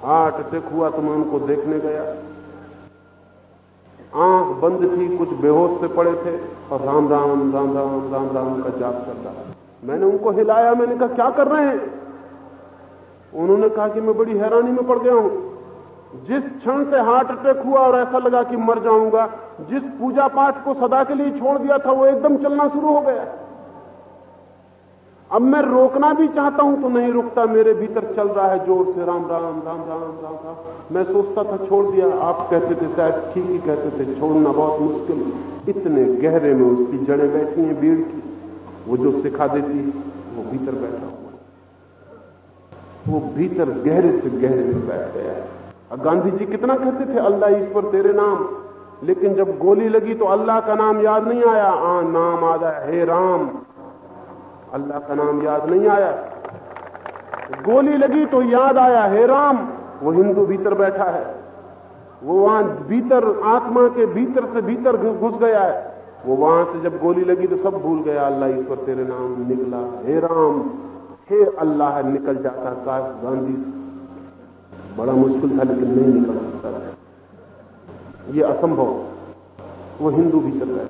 हार्ट अटैक हुआ तो मैं उनको देखने गया। आँख बंद थी, कुछ बेहोश से पड़े थे और राम राम राम राम राम राम का जाप कर रहा मैंने उनको हिलाया, मैंने कहा, क्या कर रहे हैं? उन्होंने कहा कि मैं बड़ी हैरानी में पड़ गया हूँ। जिस क्षण से हार्ट अटैक हुआ और ऐसा लगा कि मर जाऊँगा, जिस पूजा पाठ को सदा के लिए छोड़ दिया था, वो एकदम चलना शुरू हो गया। अब मैं रोकना भी चाहता हूँ तो नहीं रुकता, मेरे भीतर चल रहा है ज़ोर से, राम राम राम राम राम राम। मैं सोचता था, छोड़ दिया। आप कहते थे, शायद ठीक ही कहते थे, छोड़ना बहुत मुश्किल इतने गहरे में उसकी जड़ें बैठी हैं, भीड़ की। वो जो सिखा देती, वो भीतर बैठा वो भीतर गहरे से गहरे में बैठ गया। है गांधी जी कितना कहते थे, अल्लाह ईश्वर तेरे नाम। लेकिन जब गोली लगी तो अल्लाह का नाम याद नहीं आया। आ, नाम आया, हे राम। अल्लाह का नाम याद नहीं आया। गोली लगी तो याद आया, हे राम। वो हिंदू भीतर बैठा है। वो वहाँ भीतर, आत्मा के भीतर से भीतर घुस गया है। वो वहाँ से जब गोली लगी तो सब भूल गया, अल्लाह ईश्वर तेरे नाम निकला। हे राम। हे अल्लाह निकल जाता काश गांधी बड़ा मुश्किल था, लेकिन नहीं निकल सकता ये असंभव। वो हिंदू भी चल रहा है।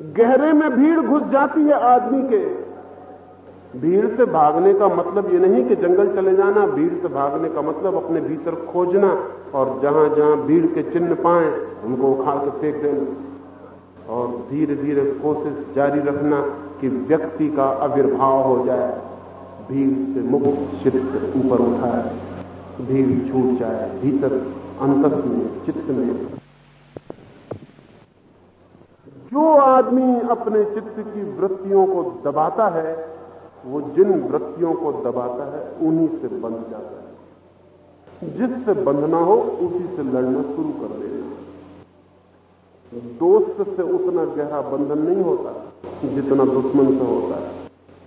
गहरे में भीड़ घुस जाती है आदमी के। भीड़ से भागने का मतलब ये नहीं कि जंगल चले जाना। भीड़ से भागने का मतलब अपने भीतर खोजना और जहाँ जहाँ भीड़ के चिन्ह पाए, उनको उखाड़ के फेंक देना और धीरे धीरे कोशिश जारी रखना। कि व्यक्ति का आविर्भाव हो जाए भीड़ से मुक्त चित्त ऊपर उठाए भीड़ छूट जाए, भीतर अंतस में, चित्त में। जो आदमी अपने चित्त की वृत्तियों को दबाता है? वो जिन वृत्तियों को दबाता है, उन्हीं से बंध जाता है। जिससे बंधना हो, उसी से लड़ना शुरू कर देना। दोस्त से उतना गहरा बंधन नहीं होता। जितना दुश्मन से होता है।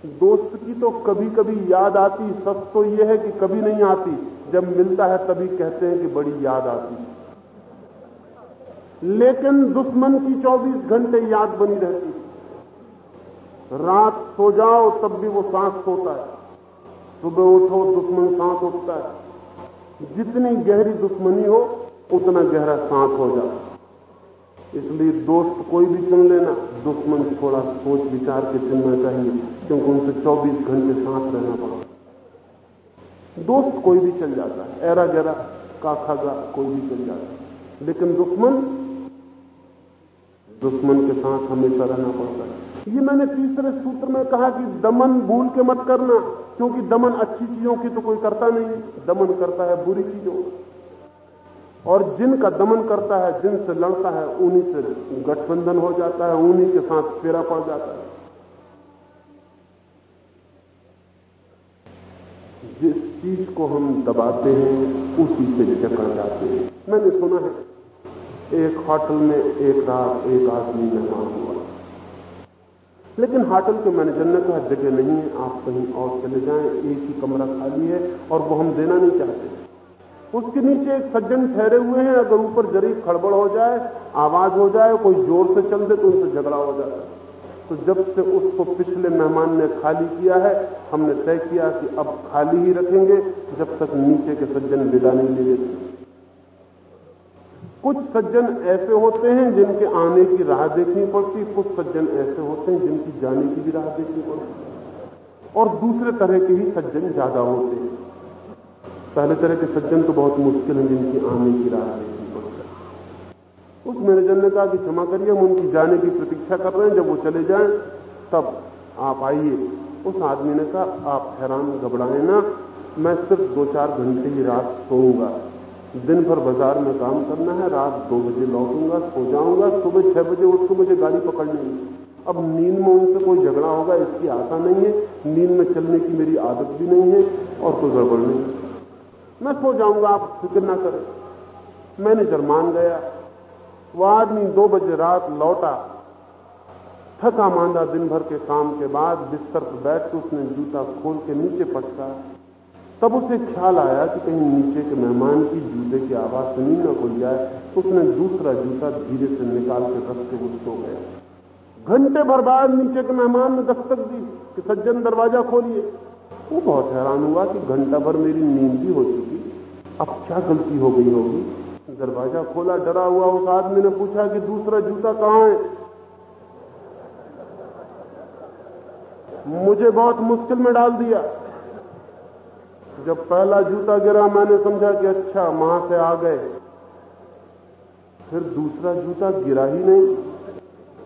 दोस्त की तो कभी कभी याद आती, सच तो यह है कि कभी नहीं आती। जब मिलता है तभी कहते हैं कि बड़ी याद आती। लेकिन दुश्मन की 24 घंटे याद बनी रहती। रात सो जाओ, तब भी वो सांस सोता है। सुबह उठो, दुश्मन सांस उठता है। जितनी गहरी दुश्मनी हो, उतना गहरा सांस हो जाता इसलिए दोस्त कोई भी चुन लेना। दुश्मन थोड़ा सोच विचार के चुनना चाहिए, क्योंकि उनसे 24 घंटे सांस रहना पड़ा दोस्त कोई भी चल जाता है। ऐरा गहरा का खागा कोई भी चल जाता है। लेकिन दुश्मन दुश्मन के साथ हमेशा रहना पड़ता है। ये मैंने तीसरे सूत्र में कहा कि दमन भूल के मत करना, क्योंकि दमन अच्छी चीज़ों की तो कोई करता नहीं। दमन करता है बुरी चीज़ों और जिनका दमन करता है जिनसे लड़ता है, उन्हीं से गठबंधन हो जाता है, उन्हीं के साथ फेरा पड़ जाता है। जिस चीज़ को हम दबाते हैं, उसी से जकड़ जाते हैं। मैंने सुना है, एक होटल में एक रात एक आदमी मेहमान हुआ। लेकिन होटल के मैनेजर ने कहा, जगह नहीं है, आप कहीं और चले जाएँ, एक ही कमरा खाली है और वो हम देना नहीं चाहते। उसके नीचे एक सज्जन ठहरे हुए हैं, अगर ऊपर जरीब खड़बड़ हो जाए, आवाज़ हो जाए, कोई ज़ोर से चल दे तो उनसे झगड़ा हो है तो जब से उसको पिछले मेहमान ने खाली किया है, हमने तय किया कि अब खाली ही रखेंगे, जब तक नीचे के सज्जन विदा नहीं ले लेते। कुछ सज्जन ऐसे होते हैं जिनके आने की राह देखनी पड़ती, कुछ सज्जन ऐसे होते हैं जिनकी जाने की भी राह देखनी पड़ती। और दूसरे तरह के ही सज्जन ज़्यादा होते हैं। पहले तरह के सज्जन तो बहुत मुश्किल है जिनकी आने की राह है। उस मैनेजर ने कहा कि क्षमा करिए, हम उनकी जाने की प्रतीक्षा कर रहे हैं। जब वो चले जाएँ, तब आप आइए। उस आदमी ने कहा, आप हैरान घबराए ना, मैं सिर्फ़ दो चार घंटे ही रात सोऊँगा। दिन भर बाज़ार में काम करना है, रात दो बजे लौटूँगा, सो जाऊँगा, सुबह छह बजे उठ के मुझे गाड़ी पकड़नी है। अब नींद में उनसे कोई झगड़ा होगा, इसकी आशा नहीं है। नींद में चलने की मेरी आदत भी नहीं है और कोई गड़बड़ नहीं। मैं सो जाऊँगा, आप फ़िक्र ना करें। मैनेजर मान गया। वो आदमी दो बजे रात लौटा। थका मांदा दिन भर के काम के बाद बिस्तर पर बैठ के उसने जूता खोल के नीचे पटका। तब उसे ख्याल आया कि कहीं नीचे के मेहमान की जूते की आवाज़ सुनी न खुल जाए। तो उसने दूसरा जूता धीरे से निकाल के रख के सो गया। घंटे भर बाद नीचे के मेहमान ने दस्तक दी कि सज्जन दरवाज़ा खोलिए। वो बहुत हैरान हुआ कि घंटा भर मेरी नींद भी हो चुकी अब क्या गलती हो गई होगी? दरवाज़ा खोला, डरा हुआ उस आदमी ने पूछा कि दूसरा जूता कहाँ है? मुझे बहुत मुश्किल में डाल दिया। जब पहला जूता गिरा, मैंने समझा कि अच्छा वहाँ से आ गए। फिर दूसरा जूता गिरा ही नहीं।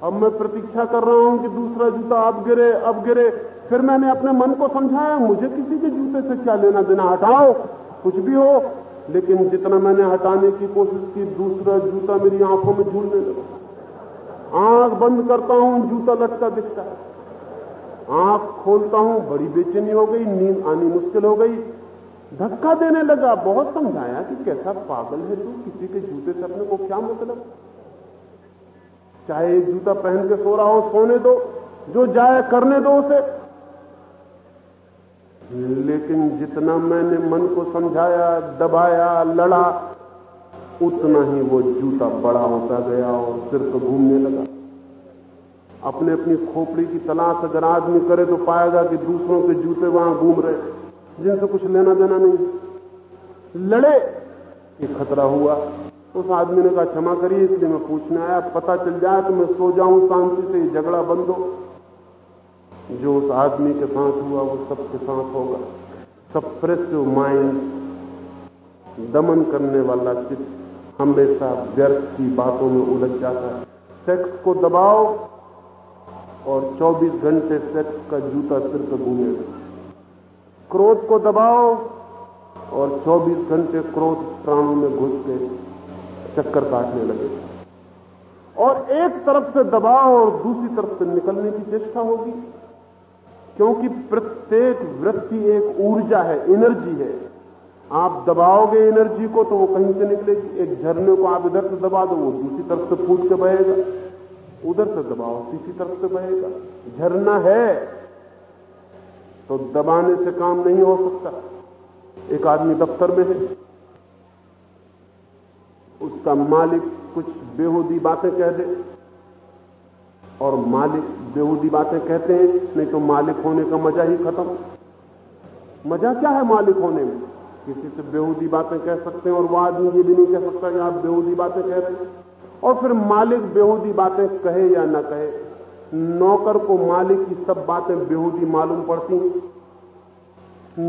अब मैं प्रतीक्षा कर रहा हूँ कि दूसरा जूता अब गिरे अब गिरे। फिर मैंने अपने मन को समझाया, मुझे किसी के जूते से क्या लेना देना, हटाओ। कुछ भी हो लेकिन जितना मैंने हटाने की कोशिश की, दूसरा जूता मेरी आँखों में झूलने लगा। आँख बंद करता हूँ, जूता लटका दिखता है। आँख खोलता हूँ, बड़ी बेचैनी हो गई, नींद आनी मुश्किल हो गई। धक्का देने लगा, बहुत समझाया कि कैसा पागल है तू, किसी के जूते से अपने को क्या मतलब? चाहे एक जूता पहन के सो रहा हो, सोने दो, जो जाए करने दो उसे। लेकिन जितना मैंने मन को समझाया, दबाया, लड़ा, उतना ही वो जूता बड़ा होता गया और सिर पर घूमने लगा। अपने अपनी खोपड़ी की तलाश अगर आदमी करे तो पाएगा कि दूसरों के जूते वहाँ घूम रहे जिनसे कुछ लेना देना नहीं। लड़े, ये खतरा हुआ। उस आदमी ने कहा, क्षमा करिए, इसलिए मैं पूछने आया। पता चल जाए तो मैं सो जाऊँ, शांति से झगड़ा बंद हो। जो उस आदमी के साथ हुआ, वो सबके साथ होगा। सप्रेसिव माइंड दमन करने वाला चित्त हमेशा व्यर्थ की बातों में उलझ जाता है। सेक्स को दबाओ और 24 घंटे सेक्स का जूता सिर पर घूमेगा क्रोध को दबाओ और 24 घंटे क्रोध प्राणों में घुस के चक्कर काटने लगे। और एक तरफ़ से दबाव और दूसरी तरफ़ से निकलने की चेष्टा होगी। क्योंकि प्रत्येक वृत्ति एक ऊर्जा है एनर्जी है। आप दबाओगे एनर्जी को तो वो कहीं से निकलेगी। एक झरने को आप इधर से दबा दो, वो दूसरी तरफ़ से फूट के बहेगा। उधर से दबाओ, तीसरी तरफ़ से बहेगा। झरना है तो दबाने से काम नहीं हो सकता। एक आदमी दफ्तर में है। उसका मालिक कुछ बेहूदी बातें कह दे। और मालिक बेहूदी बातें कहते हैं, नहीं तो मालिक होने का मज़ा ही खत्म। मज़ा क्या है मालिक होने में? किसी से बेहूदी बातें कह सकते हैं और वो आदमी ये भी नहीं कह सकता कि आप बेहूदी बातें कह रहे हैं। और फिर मालिक बेहूदी बातें कहे या ना कहे, नौकर को मालिक की सब बातें बेहूदी मालूम पड़ती हैं।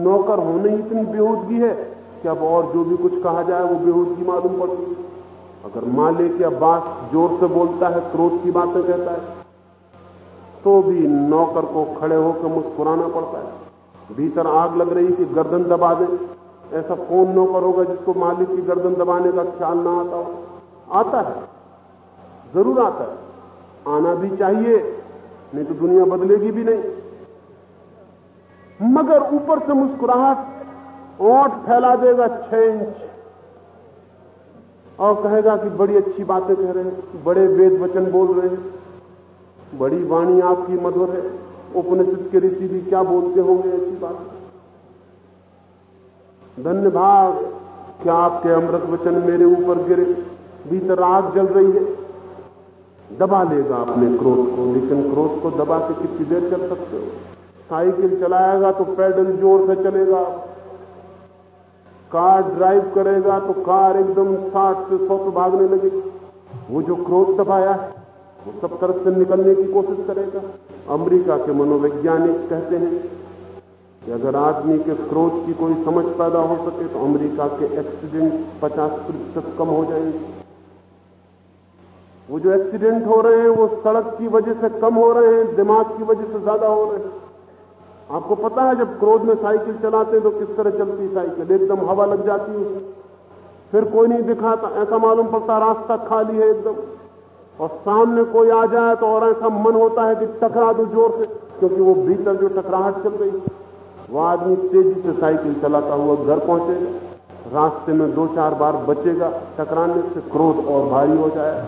नौकर होने ही इतनी बेहूदगी है कि अब और जो भी कुछ कहा जाए वो बेहूदगी मालूम पड़ती। है अगर मालिक या बास ज़ोर से बोलता है, क्रोध की बातें कहता है तो भी नौकर को खड़े होकर मुस्कुराना पड़ता है। भीतर आग लग रही कि गर्दन दबा दे। ऐसा कौन नौकर होगा जिसको मालिक की गर्दन दबाने का ख्याल ना आता हो? आता है। ज़रूर आता है। आना भी चाहिए, नहीं तो दुनिया बदलेगी भी नहीं। मगर ऊपर से मुस्कुराहट ओंठ फैला देगा छह इंच और कहेगा कि बड़ी अच्छी बातें कह रहे हैं बड़े वेद वचन बोल रहे हैं। बड़ी वाणी आपकी मधुर है। उपनिषद के ऋषि भी क्या बोलते होंगे ऐसी बात? धन्य भाग क्या आपके अमृत वचन मेरे ऊपर गिरे, भीतर आग जल रही है। दबा लेगा अपने क्रोध को, लेकिन क्रोध को दबा के कितनी देर चल सकते हो? साइकिल चलाएगा तो पैडल ज़ोर से चलेगा। कार ड्राइव करेगा तो कार एकदम साठ से सौ भागने लगेगी। वो जो क्रोध दबाया है वो सब तरफ़ से निकलने की कोशिश करेगा। अमेरिका के मनोवैज्ञानिक कहते हैं कि अगर आदमी के क्रोध की कोई समझ पैदा हो सके तो अमेरिका के एक्सीडेंट 50 प्रतिशत कम हो जाएँगे। वो जो एक्सीडेंट हो रहे हैं, वो सड़क की वजह से कम हो रहे हैं, दिमाग की वजह से ज़्यादा हो रहे हैं। आपको पता है, जब क्रोध में साइकिल चलाते हैं तो किस तरह चलती साइकिल? एकदम हवा लग जाती है। फिर कोई नहीं दिखाता, ऐसा मालूम पड़ता रास्ता खाली है एकदम। और सामने कोई आ जाए तो और ऐसा मन होता है कि टकरा दो ज़ोर से, क्योंकि वो भीतर जो टकराहट चल रही वो आदमी तेज़ी से साइकिल चलाता हुआ घर पहुंचेगा। रास्ते में दो चार बार बचेगा, टकराने से क्रोध और भारी हो जाए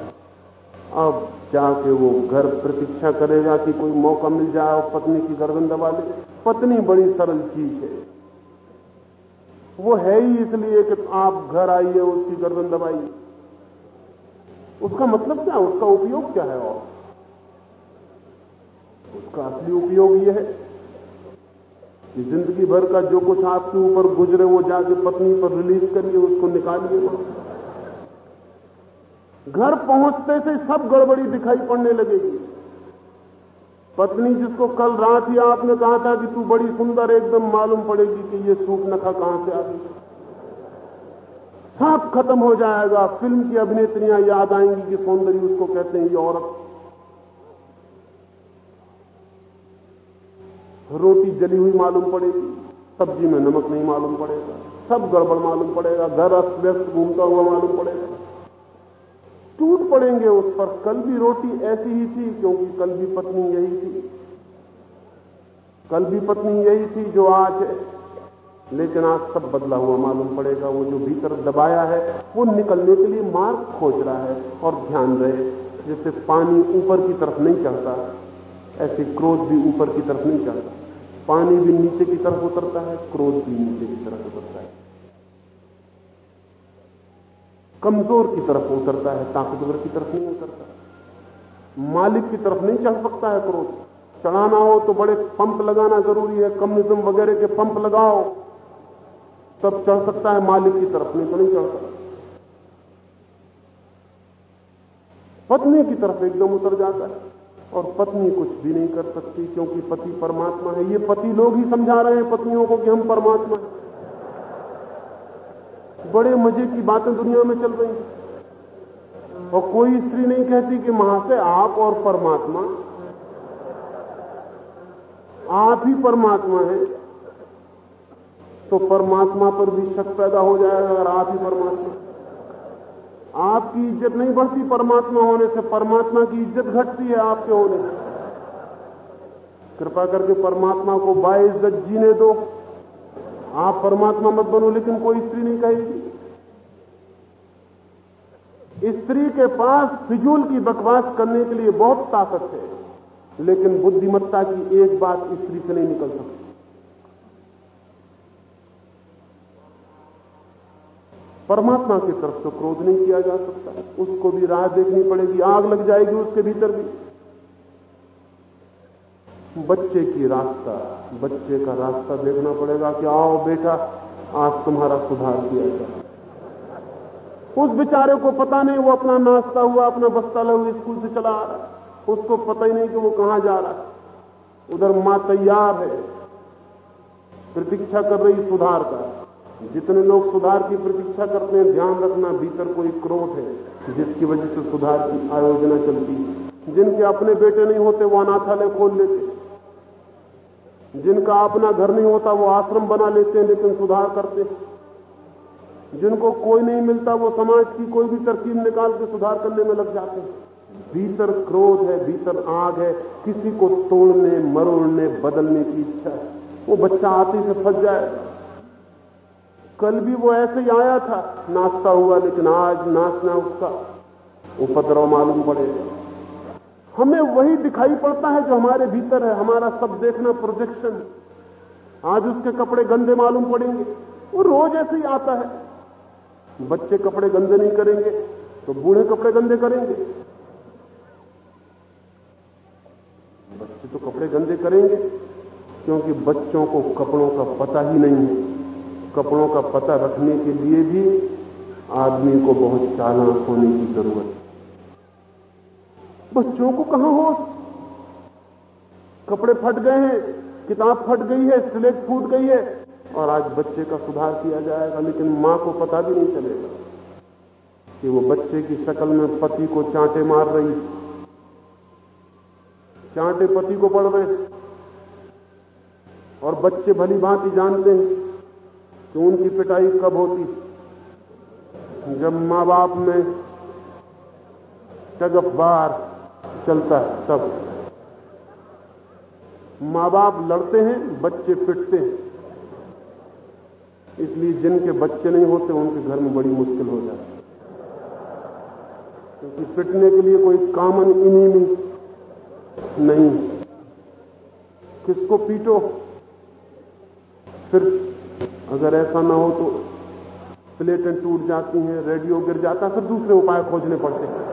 अब जाके वो घर प्रतीक्षा करेगा कि कोई मौका मिल जाए और पत्नी की गर्दन दबा ले। पत्नी बड़ी सरल चीज़ है। वो है ही इसलिए कि आप घर आइए, उसकी गर्दन दबाइए। उसका मतलब क्या उसका उपयोग क्या है और? उसका असली उपयोग यह है कि ज़िंदगी भर का जो कुछ आपके ऊपर गुजरे, वो जाके पत्नी पर रिलीज़ करिए, उसको निकालिए घर पहुँचते से सब गड़बड़ी दिखाई पड़ने लगेगी। पत्नी जिसको कल रात ही आपने कहा था कि तू बड़ी सुंदर, एकदम मालूम पड़ेगी कि ये सूप नखा कहाँ से आ गई। सब खत्म हो जाएगा। फ़िल्म की अभिनेत्रियाँ याद आएँगी कि सौंदर्य उसको कहते हैं, ये औरत। रोटी जली हुई मालूम पड़ेगी, सब्ज़ी में नमक नहीं मालूम पड़ेगा, सब गड़बड़ मालूम पड़ेगा, घर अस्त व्यस्त घूमता हुआ मालूम पड़ेगा। टूट पड़ेंगे उस पर। कल भी रोटी ऐसी ही थी, क्योंकि कल भी पत्नी यही थी। कल भी पत्नी यही थी जो आज है लेकिन आज सब बदला हुआ मालूम पड़ेगा, वो जो भीतर दबाया है, वो निकलने के लिए मार्ग खोज रहा है। और ध्यान रहे जैसे पानी ऊपर की तरफ़ नहीं चढ़ता, ऐसे क्रोध भी ऊपर की तरफ़ नहीं चढ़ता। पानी भी नीचे की तरफ़ उतरता है, क्रोध भी नीचे की तरफ़ उतरता है। कमज़ोर की तरफ़ उतरता है, ताकतवर की तरफ़ नहीं उतरता। मालिक की तरफ़ नहीं चढ़ सकता है क्रोध। चढ़ाना हो तो बड़े पंप लगाना ज़रूरी है कम्युनिज्म वगैरह के पंप लगाओ। तब चढ़ सकता है, मालिक की तरफ़ नहीं तो नहीं चढ़ सकता। पत्नी की तरफ़ एकदम उतर जाता है और पत्नी कुछ भी नहीं कर सकती, क्योंकि पति परमात्मा है। ये पति लोग ही समझा रहे हैं पत्नियों को कि हम परमात्मा हैं। बड़े मज़े की बातें दुनिया में चल रही हैं। और कोई स्त्री नहीं कहती कि महाशय आप और परमात्मा। आप ही परमात्मा है। तो परमात्मा पर भी शक पैदा हो जाएगा, अगर आप ही परमात्मा। आपकी इज़्ज़त नहीं बढ़ती परमात्मा होने से, परमात्मा की इज़्ज़त घटती है आपके होने से। कृपा करके परमात्मा को बाइज्जत जीने दो। आप परमात्मा मत बनो, लेकिन कोई स्त्री नहीं कहेगी। स्त्री के पास फिजूल की बकवास करने के लिए बहुत ताकत है, लेकिन बुद्धिमत्ता की एक बात स्त्री से नहीं निकल सकती। परमात्मा की तरफ़ से क्रोध नहीं किया जा सकता। उसको भी राह देखनी पड़ेगी, आग लग जाएगी उसके भीतर भी। बच्चे की रास्ता, बच्चे का रास्ता देखना पड़ेगा कि आओ बेटा, आज तुम्हारा सुधार किया जाए उस बेचारे को पता नहीं, वो अपना नाश्ता हुआ, अपना बस्ता लगे स्कूल से चला आ रहा उसको पता ही नहीं कि वो कहाँ जा रहा है। उधर माँ तैयार है, प्रतीक्षा कर रही सुधार का जितने लोग सुधार की प्रतीक्षा करते हैं, ध्यान रखना, भीतर कोई क्रोध है, जिसकी वजह से सुधार की आयोजना चलती है। जिनके अपने बेटे नहीं होते, वो अनाथालय खोल लेते जिनका अपना घर नहीं होता, वो आश्रम बना लेते हैं, लेकिन सुधार करते जिनको कोई नहीं मिलता, वो समाज की कोई भी तरकीब निकाल के सुधार करने में लग जाते हैं। भीतर क्रोध है, भीतर आग है, किसी को तोड़ने, मरोड़ने, बदलने की इच्छा है। वो बच्चा आते से फंस जाए। कल भी वो ऐसे ही आया था। नाश्ता हुआ, लेकिन आज नाचना उसका उपद्रव मालूम पड़ेगा हमें वही दिखाई पड़ता है जो हमारे भीतर है, हमारा सब देखना प्रोजेक्शन आज उसके कपड़े गंदे मालूम पड़ेंगे। वो रोज ऐसे ही आता है। बच्चे कपड़े गंदे नहीं करेंगे तो बूढ़े कपड़े गंदे करेंगे। बच्चे तो कपड़े गंदे करेंगे, क्योंकि बच्चों को कपड़ों का पता ही नहीं है। कपड़ों का पता रखने के लिए भी आदमी को बहुत चालाक होने की ज़रूरत है। बच्चों को कहाँ हो कपड़े फट गए हैं, किताब फट गई है, स्लेट फूट गई है, और आज बच्चे का सुधार किया जाएगा, लेकिन माँ को पता भी नहीं चलेगा कि वो बच्चे की शक्ल में पति को चांटे मार रही चांटे पति को पड़ रहे और बच्चे भली भांति जानते हैं। कि उनकी पिटाई कब होती? जब माँ बाप में टगफबार चलता है, तब। माँ बाप लड़ते हैं, बच्चे पिटते हैं। इसलिए जिनके बच्चे नहीं होते, उनके घर में बड़ी मुश्किल हो जाती क्योंकि पिटने के लिए कोई कॉमन इनिमी नहीं किसको पीटो? फिर अगर ऐसा ना हो तो प्लेटें टूट जाती हैं, रेडियो गिर जाता है, फिर दूसरे उपाय खोजने पड़ते हैं।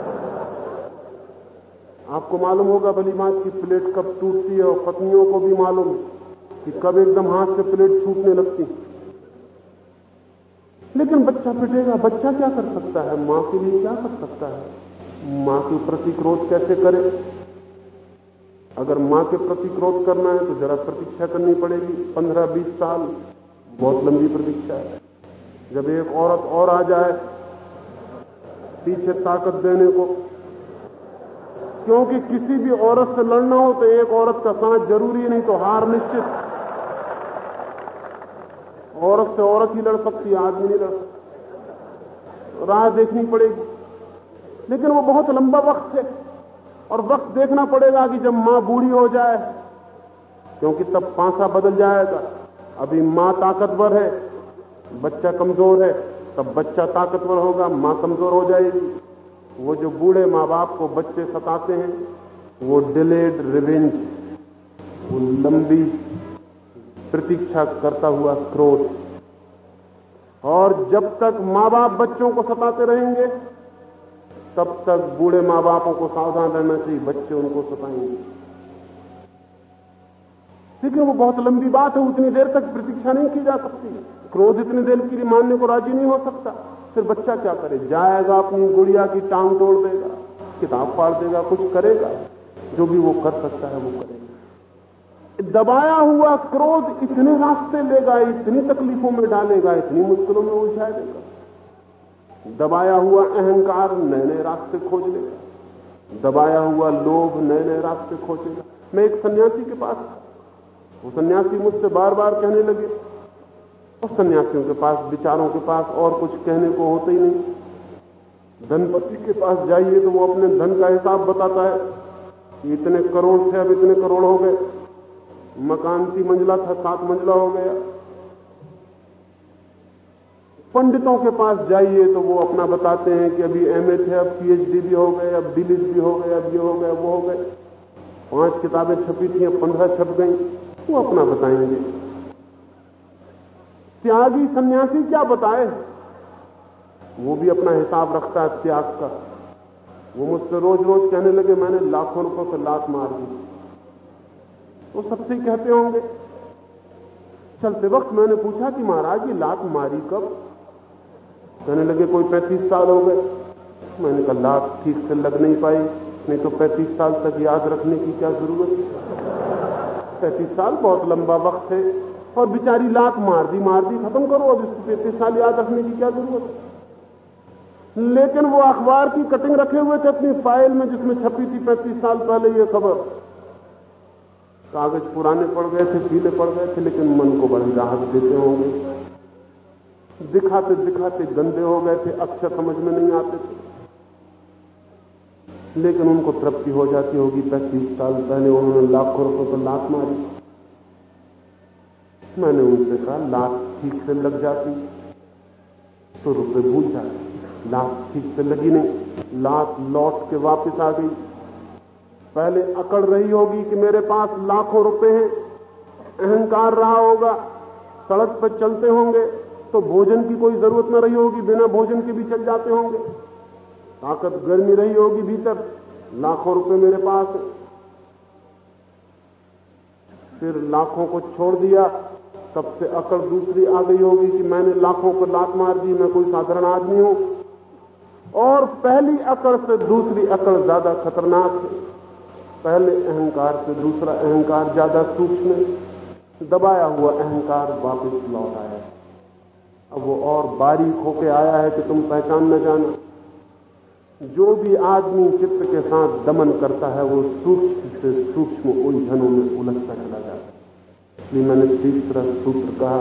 आपको मालूम होगा भली बात की प्लेट कब टूटती है और पत्नियों को भी मालूम कि कब एकदम हाथ से प्लेट छूटने लगती लेकिन बच्चा पिटेगा, बच्चा क्या कर सकता है? माँ के लिए क्या कर सकता है? माँ के प्रति क्रोध कैसे करे? अगर माँ के प्रति क्रोध करना है तो जरा प्रतीक्षा करनी पड़ेगी। पंद्रह बीस साल बहुत लंबी प्रतीक्षा है। जब एक औरत और आ जाए, पीछे ताकत देने को, क्योंकि किसी भी औरत से लड़ना हो तो एक औरत का साथ ज़रूरी नहीं तो हार निश्चित। औरत से औरत ही लड़ सकती है, आदमी नहीं लड़ राह देखनी पड़ेगी। लेकिन वो बहुत लंबा वक्त है, और वक्त देखना पड़ेगा कि जब माँ बूढ़ी हो जाए, क्योंकि तब पांसा बदल जाएगा। अभी माँ ताकतवर है, बच्चा कमज़ोर है, तब बच्चा ताकतवर होगा, माँ कमज़ोर हो जाएगी। वो जो बूढ़े माँ बाप को बच्चे सताते हैं, वो डिलेड रिवेंज वो लंबी प्रतीक्षा करता हुआ क्रोध। और जब तक माँ बाप बच्चों को सताते रहेंगे, तब तक बूढ़े माँ बापों को सावधान रहना चाहिए, बच्चे उनको सताएँगे। लेकिन वो बहुत लंबी बात है, उतनी देर तक प्रतीक्षा नहीं की जा सकती क्रोध इतनी देर के लिए मानने को राज़ी नहीं हो सकता। फिर बच्चा क्या करे? जाएगा अपनी गुड़िया की टांग तोड़ देगा, किताब फाड़ देगा, कुछ करेगा। जो भी वो कर सकता है, वो करेगा। दबाया हुआ क्रोध इतने रास्ते लेगा, इतनी तकलीफों में डालेगा, इतनी मुश्किलों में उलझा देगा। दबाया हुआ अहंकार नए नए रास्ते खोज लेगा। दबाया हुआ लोभ नए नए रास्ते खोजेगा मैं एक सन्यासी के पास वो सन्यासी मुझसे बार बार कहने लगे। और सन्यासियों के पास विचारों के पास और कुछ कहने को होता ही नहीं। धनपति के पास जाइए तो वो अपने धन का हिसाब बताता है कि इतने करोड़ थे, अब इतने करोड़ हो गए। मकान की मंजिला था सात मंजिला हो गया। पंडितों के पास जाइए तो वो अपना बताते हैं कि अभी एमए थे, अब पीएचडी भी हो गए, अब डिलीट भी हो गए, अब ये हो गए, वो हो गए। पाँच किताबें छपी थी पंद्रह छप गई। वो अपना बताएँगे। त्यागी सन्यासी क्या बताए? वो भी अपना हिसाब रखता है त्याग का। वो मुझसे रोज रोज कहने लगे, मैंने लाखों रुपए से लात मार दी। वो सबसे कहते होंगे। चलते वक्त मैंने पूछा कि महाराज, ये लात मारी कब? कहने लगे, कोई पैंतीस साल हो गए। मैंने कहा, लात ठीक से लग नहीं पाई, नहीं तो पैंतीस साल तक याद रखने की क्या ज़रूरत? पैंतीस साल, बहुत लंबा वक्त है। और बिचारी लात मार दी मार दी खत्म करो अब इसको पैंतीस साल याद रखने की क्या ज़रूरत है? लेकिन वो अखबार की कटिंग रखे हुए थे अपनी फ़ाइल में, जिसमें छपी थी पैंतीस साल पहले ये खबर। कागज़ पुराने पड़ गए थे, पीले पड़ गए थे, लेकिन मन को बड़ी राहत देते होंगे। दिखाते दिखाते गंदे हो गए थे, अक्षर समझ में नहीं आते थे। लेकिन उनको तृप्ति हो जाती होगी पैंतीस साल पहले उन्होंने लाखों रुपए तो लात मारी। मैंने उनसे कहा, लात ठीक से लग जाती तो रुपए भूल जाते। लात ठीक से लगी नहीं, लात लौट के वापस आ गई। पहले अकड़ रही होगी कि मेरे पास लाखों रुपए हैं, अहंकार रहा होगा, सड़क पर चलते होंगे तो भोजन की कोई ज़रूरत न रही होगी, बिना भोजन के भी चल जाते होंगे। ताकत गर्मी रही होगी भीतर। लाखों रुपए मेरे पास। फिर लाखों को छोड़ दिया। तब से अकड़ दूसरी आ गई होगी कि मैंने लाखों को लात मार दी, मैं कोई साधारण आदमी हूँ। और पहली अकड़ से दूसरी अकड़ ज़्यादा खतरनाक है। पहले अहंकार से दूसरा अहंकार ज़्यादा सूक्ष्म दबाया हुआ अहंकार वापस लौट आया। अब वो और बारीक होके आया है कि तुम पहचान न जाना। जो भी आदमी चित्त के साथ दमन करता है, वो सूक्ष्म से सूक्ष्म उलझनों में उलझता चला जाता है। इसलिए मैंने तीसरा सूत्र कहा,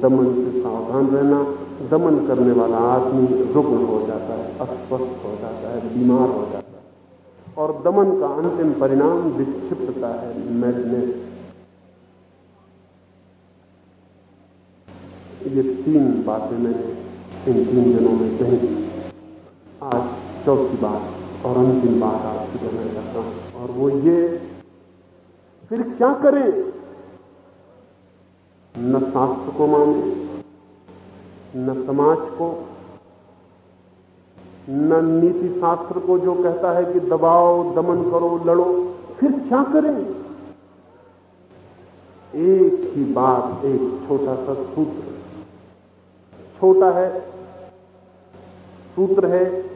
दमन से सावधान रहना, दमन करने वाला आदमी रुग्ण हो जाता है, अस्वस्थ हो जाता है, बीमार हो जाता है। और दमन का अंतिम परिणाम विक्षिप्तता है मैडनेस ये तीन बातें मैंने इन तीन दिनों में कही आज चौथी बात और अंतिम बात आपसे कहना चाहता हूँ। और वो ये, फिर क्या करें? न शास्त्र को माने, न समाज को, न नीति शास्त्र को जो कहता है कि दबाओ, दमन करो, लड़ो, फिर क्या करें? एक ही बात, एक छोटा सा सूत्र। छोटा है, सूत्र है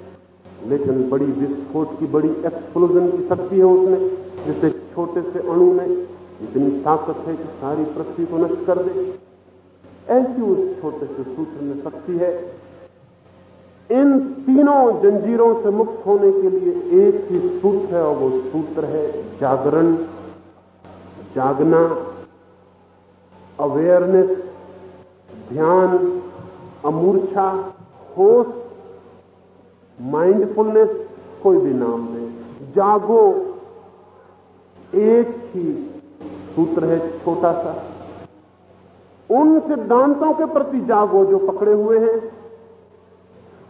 लेकिन बड़ी विस्फोट की, बड़ी एक्सप्लोजन की शक्ति है उसमें, जैसे छोटे से अणु में इतनी ताकत है कि सारी पृथ्वी को नष्ट कर दे। ऐसी उस छोटे से सूत्र में शक्ति है। इन तीनों जंजीरों से मुक्त होने के लिए एक ही सूत्र है, और वो सूत्र है जागरण, जागना अवेयरनेस ध्यान, अमूर्छा, होश माइंडफुलनेस कोई भी नाम दे जागो। एक ही सूत्र है छोटा सा। उन सिद्धांतों के प्रति जागो जो पकड़े हुए हैं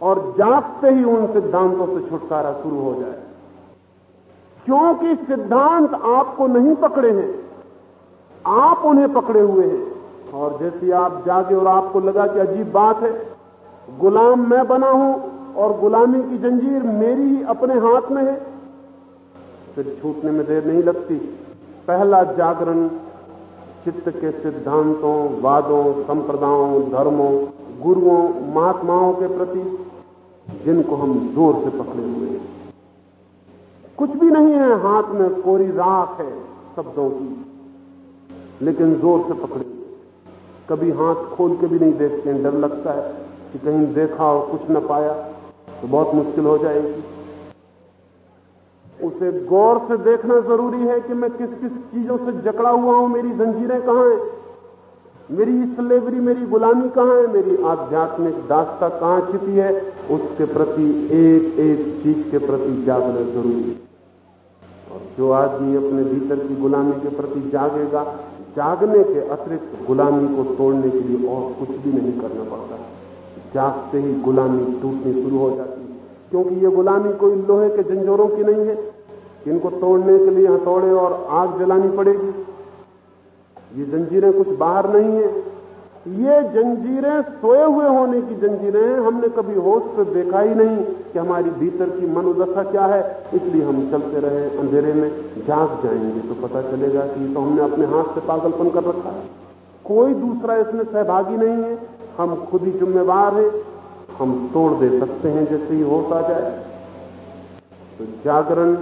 और जागते ही उन सिद्धांतों से छुटकारा शुरू हो जाए। क्योंकि सिद्धांत आपको नहीं पकड़े हैं, आप उन्हें पकड़े हुए हैं। और जैसे आप जागे और आपको लगा कि अजीब बात है, गुलाम मैं बना हूँ और गुलामी की जंजीर मेरी ही अपने हाथ में है। फिर छूटने में देर नहीं लगती। पहला जागरण चित्त के सिद्धांतों, वादों, संप्रदायों, धर्मों, गुरुओं, महात्माओं के प्रति, जिनको हम ज़ोर से पकड़े हुए हैं। कुछ भी नहीं है हाथ में, कोरी राख है शब्दों की। लेकिन ज़ोर से पकड़े कभी हाथ खोल के भी नहीं देखते डर लगता है कि कहीं देखा और कुछ न पाया। तो बहुत मुश्किल हो जाएगी। उसे गौर से देखना ज़रूरी है कि मैं किस किस चीज़ों से जकड़ा हुआ हूँ, मेरी जंजीरें कहाँ हैं? मेरी स्लेवरी मेरी गुलामी कहाँ है? मेरी आध्यात्मिक दास्ता कहाँ छिपी है? उसके प्रति, एक एक चीज़ के प्रति जागना ज़रूरी है। और जो आदमी अपने भीतर की गुलामी के प्रति जागेगा, जागने के अतिरिक्त गुलामी को तोड़ने के लिए और कुछ भी नहीं करना पड़ता। जागते ही गुलामी टूटनी शुरू हो जाती है। क्योंकि ये गुलामी कोई लोहे के जंजोरों की नहीं है। इनको तोड़ने के लिए हथौड़े और आग जलानी पड़ेगी। ये जंजीरें कुछ बाहर नहीं है। ये जंजीरें सोए हुए होने की जंजीरें हैं। हमने कभी होश से देखा ही नहीं कि हमारी भीतर की मनोदशा क्या है। इसलिए हम चलते रहे अंधेरे में। जाग जाएँगे तो पता चलेगा कि तो हमने अपने हाथ से पागलपन कर रखा है। कोई दूसरा इसमें सहभागी नहीं है। हम खुद ही जिम्मेवार हैं, हम तोड़ दे सकते हैं जैसे ही होता जाए। तो जागरण,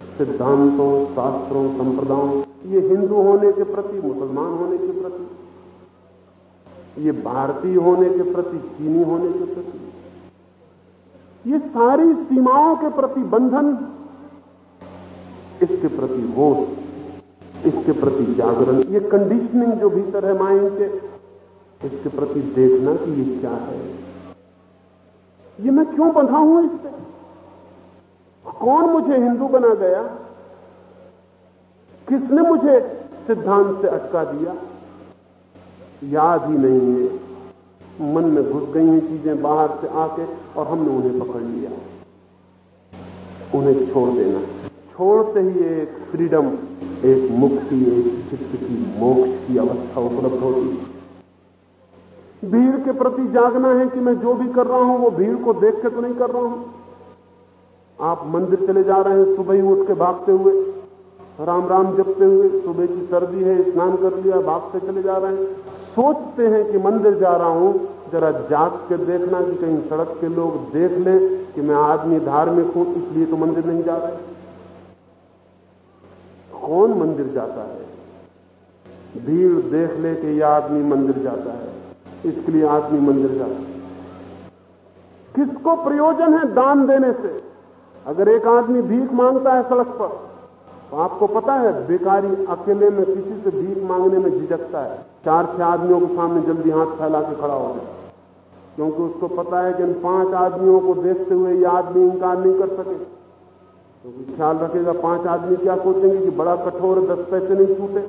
सिद्धांतों, शास्त्रों, संप्रदायों, ये हिंदू होने के प्रति, मुसलमान होने के प्रति, ये भारतीय होने के प्रति, चीनी होने के प्रति, ये सारी सीमाओं के प्रति बंधन, इसके प्रति होश, इसके प्रति जागरण, ये कंडीशनिंग जो भीतर है माइंड के इसके प्रति देखना कि ये क्या है। ये मैं क्यों बंधा हूँ इससे कौन मुझे हिंदू बना गया? किसने मुझे सिद्धांत से अटका दिया? याद ही नहीं है। मन में घुस गई हैं चीज़ें बाहर से आके और हमने उन्हें पकड़ लिया। उन्हें छोड़ देना। छोड़ते ही एक फ्रीडम, एक मुक्ति, एक चित्त की मोक्ष की अवस्था उपलब्ध होती। भीड़ के प्रति जागना है कि मैं जो भी कर रहा हूँ, वो भीड़ को देख के तो नहीं कर रहा हूँ। आप मंदिर चले जा रहे हैं, सुबह ही उठ के भागते हुए, राम राम जपते हुए, सुबह की सर्दी है, स्नान कर लिया भागते चले जा रहे हैं। सोचते हैं कि मंदिर जा रहा हूँ, जरा जाग के देखना कि कहीं सड़क के लोग देख ले कि मैं आदमी धार्मिक हूँ, इसलिए तो मंदिर नहीं जा रहे। कौन मंदिर जाता है? भीड़ देख ले कि यह आदमी मंदिर जाता है। इसके लिए आदमी मंदिर जाता किसको प्रयोजन है दान देने से? अगर एक आदमी भीख माँगता है सड़क पर तो आपको पता है बेकारी अकेले में किसी से भीख मांगने में झिझकता है। चार छह आदमियों के सामने जल्दी हाथ फैला के खड़ा हो जाए। क्योंकि उसको पता है कि इन पाँच आदमियों को देखते हुए ये आदमी इंकार नहीं कर सके। क्योंकि ख्याल रखेगा, पाँच आदमी क्या सोचेंगे कि बड़ा कठोर दस पैसे नहीं छूटे?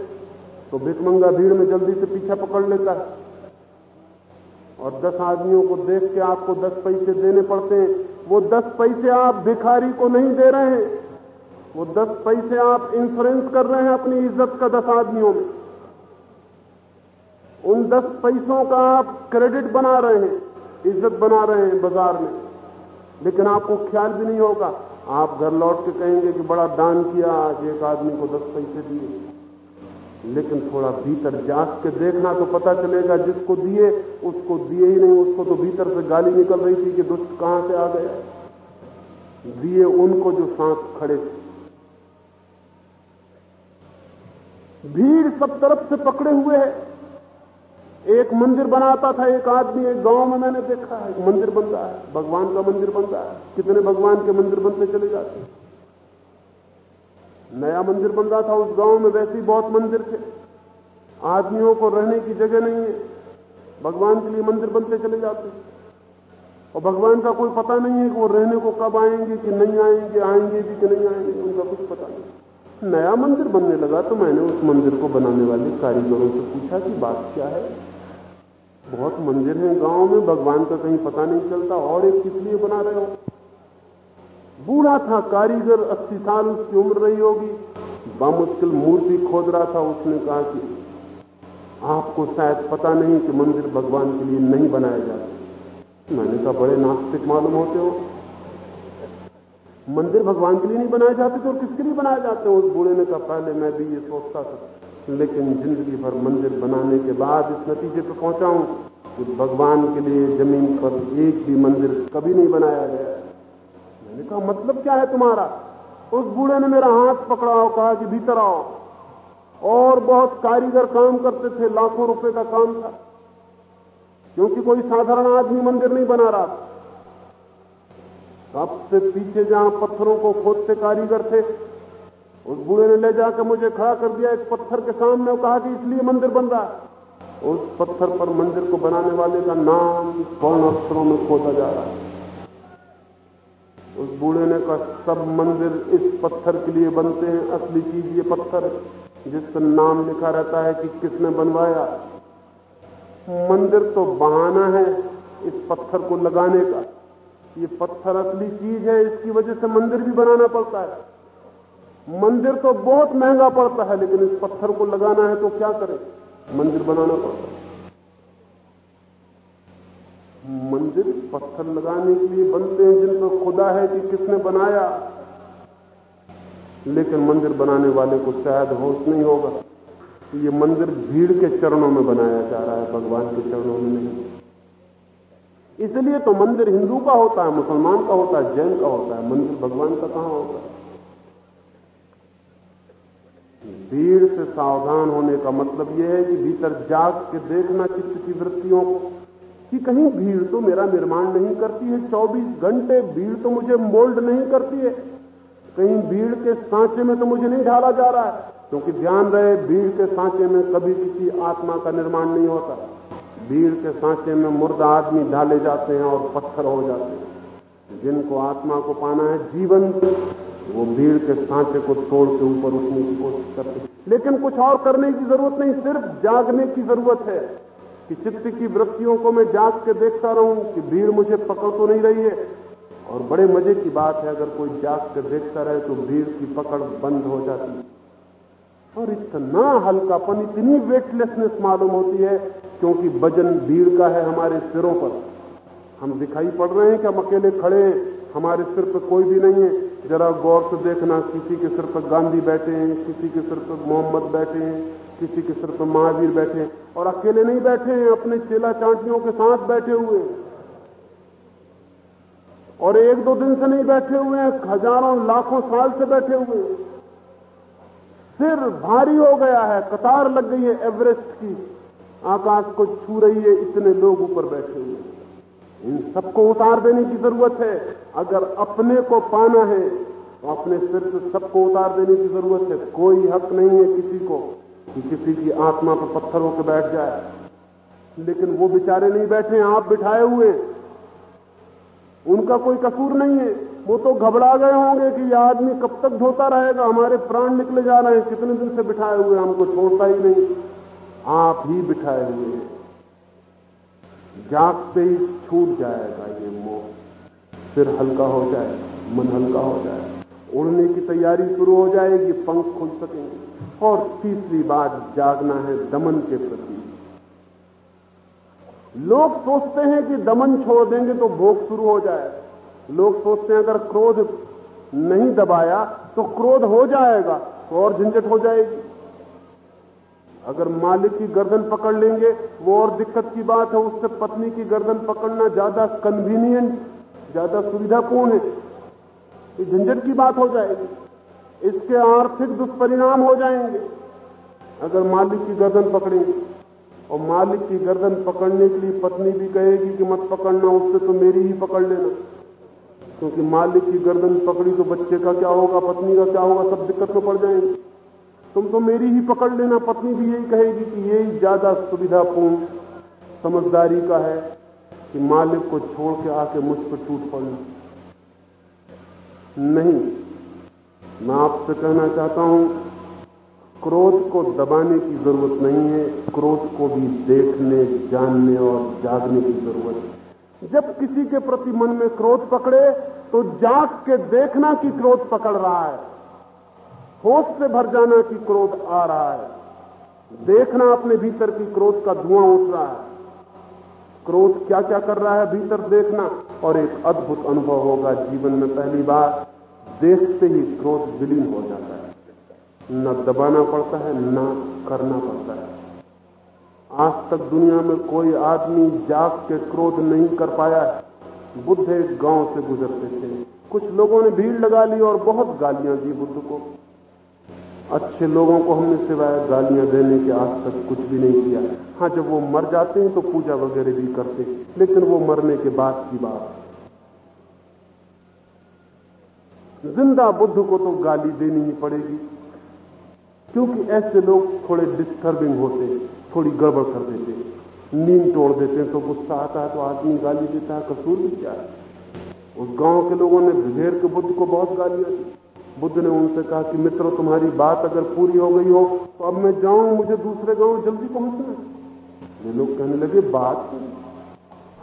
तो भिकमंगा भीड़ में जल्दी से पीछा पकड़ लेता है। और दस आदमियों को देख के आपको दस पैसे देने पड़ते हैं। वो दस पैसे आप भिखारी को नहीं दे रहे हैं। वो दस पैसे आप इंश्योरेंस कर रहे हैं अपनी इज़्ज़त का दस आदमियों में। उन दस पैसों का आप क्रेडिट बना रहे हैं, इज़्ज़त बना रहे हैं बाज़ार में। लेकिन आपको ख्याल भी नहीं होगा। आप घर लौट के कहेंगे कि बड़ा दान किया, आज एक आदमी को दस पैसे दिए। लेकिन थोड़ा भीतर जाँच के देखना तो पता चलेगा, जिसको दिए, उसको दिए ही नहीं, उसको तो भीतर से गाली निकल रही थी कि दुष्ट कहाँ से आ गया। दिए उनको जो सांस खड़े थे। भीड़ सब तरफ़ से पकड़े हुए है। एक मंदिर बनाता था एक आदमी, एक गाँव में मैंने देखा है मंदिर बन रहा है, भगवान का मंदिर बन रहा है। कितने भगवान के मंदिर बनते चले जाते हैं। नया मंदिर बन रहा था, उस गाँव में वैसे ही बहुत मंदिर थे। आदमियों को रहने की जगह नहीं है। भगवान के लिए मंदिर बनते चले जाते और भगवान का कोई पता नहीं है कि वो रहने को कब आएँगे, कि नहीं आएँगे आएँगे भी कि नहीं आएँगे, उनका कुछ पता नहीं। नया मंदिर बनने लगा तो मैंने उस मंदिर को बनाने वाले कारीगरों से पूछा कि बात क्या है? बहुत मंदिर हैं गाँव में, भगवान का कहीं पता नहीं चलता, और एक किस लिए बना रहे हो? बूढ़ा था, कारीगर, अस्सी साल उसकी उम्र रही होगी। बामुश्किल मूर्ति खोद रहा था, उसने कहा कि आपको शायद पता नहीं कि मंदिर भगवान के लिए नहीं बनाए जाते। मैंने कहा, बड़े नास्तिक मालूम होते हो। मंदिर भगवान के लिए नहीं बनाए जाते थे और किसके लिए बनाए जाते हैं? उस बूढ़े ने कहा, पहले मैं भी ये सोचता था, लेकिन ज़िंदगी भर मंदिर बनाने के बाद इस नतीजे पर पहुँचा हूँ कि भगवान के लिए ज़मीन पर एक भी मंदिर कभी नहीं बनाया गया। मैंने कहा मतलब क्या है तुम्हारा? उस बूढ़े ने मेरा हाथ पकड़ा और कहा कि भीतर आओ। और बहुत कारीगर काम करते थे, लाखों रुपए का काम था। क्योंकि कोई साधारण आदमी मंदिर नहीं बना रहा सबसे पीछे जहाँ पत्थरों को खोदते कारीगर थे, उस बूढ़े ने ले जाकर मुझे खड़ा कर दिया एक पत्थर के सामने और कहा कि इसलिए मंदिर बन रहा है। उस पत्थर पर मंदिर को बनाने वाले का नाम स्वर्ण अक्षरों में खोदा जा रहा है? उस बूढ़े ने कहा, सब मंदिर इस पत्थर के लिए बनते हैं, असली चीज़ ये पत्थर जिस पर नाम लिखा रहता है कि किसने बनवाया? मंदिर तो बहाना है इस पत्थर को लगाने का। ये पत्थर असली चीज़ है, इसकी वजह से मंदिर भी बनाना पड़ता है। मंदिर तो बहुत महँगा पड़ता है, लेकिन इस पत्थर को लगाना है तो क्या करें? मंदिर बनाना पड़ता है। मंदिर पत्थर लगाने के लिए बनते हैं जिन पर खुदा है कि किसने बनाया। लेकिन मंदिर बनाने वाले को शायद होश नहीं होगा कि ये मंदिर भीड़ के चरणों में बनाया जा रहा है, भगवान के चरणों में नहीं। इसलिए तो मंदिर हिंदू का होता है, मुसलमान का होता है, जैन का होता है। मंदिर भगवान का कहाँ होता है? भीड़ से सावधान होने का मतलब यह है कि भीतर जाग के देखना चित्त की वृत्तियों को। कि कहीं भीड़ तो मेरा निर्माण नहीं करती है। 24 घंटे भीड़ तो मुझे मोल्ड नहीं करती है। कहीं भीड़ के सांचे में तो मुझे नहीं ढाला जा रहा है। क्योंकि ध्यान रहे, भीड़ के सांचे में कभी किसी आत्मा का निर्माण नहीं होता। भीड़ के सांचे में मुर्दा आदमी ढाले जाते हैं और पत्थर हो जाते हैं। जिनको आत्मा को पाना है जीवन, वो भीड़ के सांचे को तोड़ के ऊपर उठने की कोशिश करते हैं। लेकिन कुछ और करने की ज़रूरत नहीं, सिर्फ़ जागने की ज़रूरत है। कि चित्त की वृत्तियों को मैं जाग के देखता रहूँ कि भीड़ मुझे पकड़ तो नहीं रही है। और बड़े मज़े की बात है, अगर कोई जाग के देखता रहे तो भीड़ की पकड़ बंद हो जाती है। और इतना हल्कापन, इतनी वेटलेसनेस मालूम होती है, क्योंकि वज़न भीड़ का है हमारे सिरों पर। हम दिखाई पड़ रहे हैं कि हम अकेले खड़े हैं, हमारे सिर पर कोई भी नहीं है। जरा गौर से देखना, किसी के सिर पर गांधी बैठे हैं, किसी के सिर पर मोहम्मद बैठे हैं। किसी के सिर पर महावीर बैठे और अकेले नहीं बैठे हैं, अपने चेला चांटियों के साथ बैठे हुए हैं। और एक दो दिन से नहीं बैठे हुए हैं, हज़ारों, लाखों साल से बैठे हुए हैं। सिर भारी हो गया है, कतार लग गई है एवरेस्ट की। आकाश को छू रही है, इतने लोग ऊपर बैठे हुए हैं। इन सबको उतार देने की ज़रूरत है। अगर अपने को पाना है तो अपने सिर से सबको उतार देने की ज़रूरत है। कोई हक नहीं है किसी को। कि किसी की आत्मा पर पत्थर होकर बैठ जाए। लेकिन वो बेचारे नहीं बैठे, आप बिठाए हुए। उनका कोई कसूर नहीं है। वो तो घबरा गए होंगे कि यह आदमी कब तक धोता रहेगा। हमारे प्राण निकले जा रहे हैं। कितने दिन से बिठाए हुए हमको छोड़ता ही नहीं। आप ही बिठाए हुए हैं। जागते ही छूट जाएगा ये मोह सिर हल्का हो जाए, मन हल्का हो जाए। उड़ने की तैयारी शुरू हो जाएगी, पंख खुल सकेंगे। और तीसरी बात जागना है दमन के प्रति। लोग सोचते हैं कि दमन छोड़ देंगे तो भोग शुरू हो जाए। लोग सोचते हैं अगर क्रोध नहीं दबाया तो क्रोध हो जाएगा तो और झंझट हो जाएगी। अगर मालिक की गर्दन पकड़ लेंगे, वो और दिक्कत की बात है, उससे पत्नी की गर्दन पकड़ना ज़्यादा कन्वीनियंट ज़्यादा सुविधापूर्ण है? ये झंझट की बात हो जाएगी। इसके आर्थिक दुष्परिणाम हो जाएँगे। अगर मालिक की गर्दन पकड़ेंगे और मालिक की गर्दन पकड़ने के लिए पत्नी भी कहेगी कि मत पकड़ना, उससे तो मेरी ही पकड़ लेना। क्योंकि मालिक की गर्दन पकड़ी तो बच्चे का क्या होगा, पत्नी का क्या होगा, सब दिक्कत में पड़ जाएँगे। तुम तो मेरी ही पकड़ लेना, पत्नी भी यही कहेगी कि यही ज़्यादा सुविधापूर्ण समझदारी का है कि मालिक को छोड़ के आके मुझ पर टूट पड़ना। नहीं मैं आपसे कहना चाहता हूँ, क्रोध को दबाने की ज़रूरत नहीं है, क्रोध को भी देखने, जानने और जागने की ज़रूरत है। जब किसी के प्रति मन में क्रोध पकड़े तो जाग के देखना कि क्रोध पकड़ रहा है। होश से भर जाना कि क्रोध आ रहा है। देखना अपने भीतर की क्रोध का धुआँ उठ रहा है। क्रोध क्या क्या कर रहा है भीतर देखना, और एक अद्भुत अनुभव होगा जीवन में पहली बार। देखते ही क्रोध विलीन हो जाता है। न दबाना पड़ता है, न करना पड़ता है। आज तक दुनिया में कोई आदमी जाग के क्रोध नहीं कर पाया है। बुद्ध एक गाँव से गुजरते थे। कुछ लोगों ने भीड़ लगा ली और बहुत गालियाँ दी बुद्ध को। अच्छे लोगों को हमने सिवाय गालियाँ देने के आज तक कुछ भी नहीं किया। हाँ जब वो मर जाते हैं तो पूजा वगैरह भी करते लेकिन वो मरने के बाद की बात ज़िंदा बुद्ध को तो गाली देनी ही पड़ेगी। क्योंकि ऐसे लोग थोड़े डिस्टर्बिंग होते थोड़ी गड़बड़ कर देते नींद तोड़ देते हैं तो गुस्सा आता है तो आदमी गाली देता है, कसूर भी क्या है? उस गाँव के लोगों ने भिगेर के बुद्ध को बहुत गालियाँ दी। बुद्ध ने उनसे कहा कि, मित्र, तुम्हारी बात अगर पूरी हो गई हो तो अब मैं जाऊँ, मुझे दूसरे गाँव जल्दी पहुँचना ये लोग कहने लगे, बात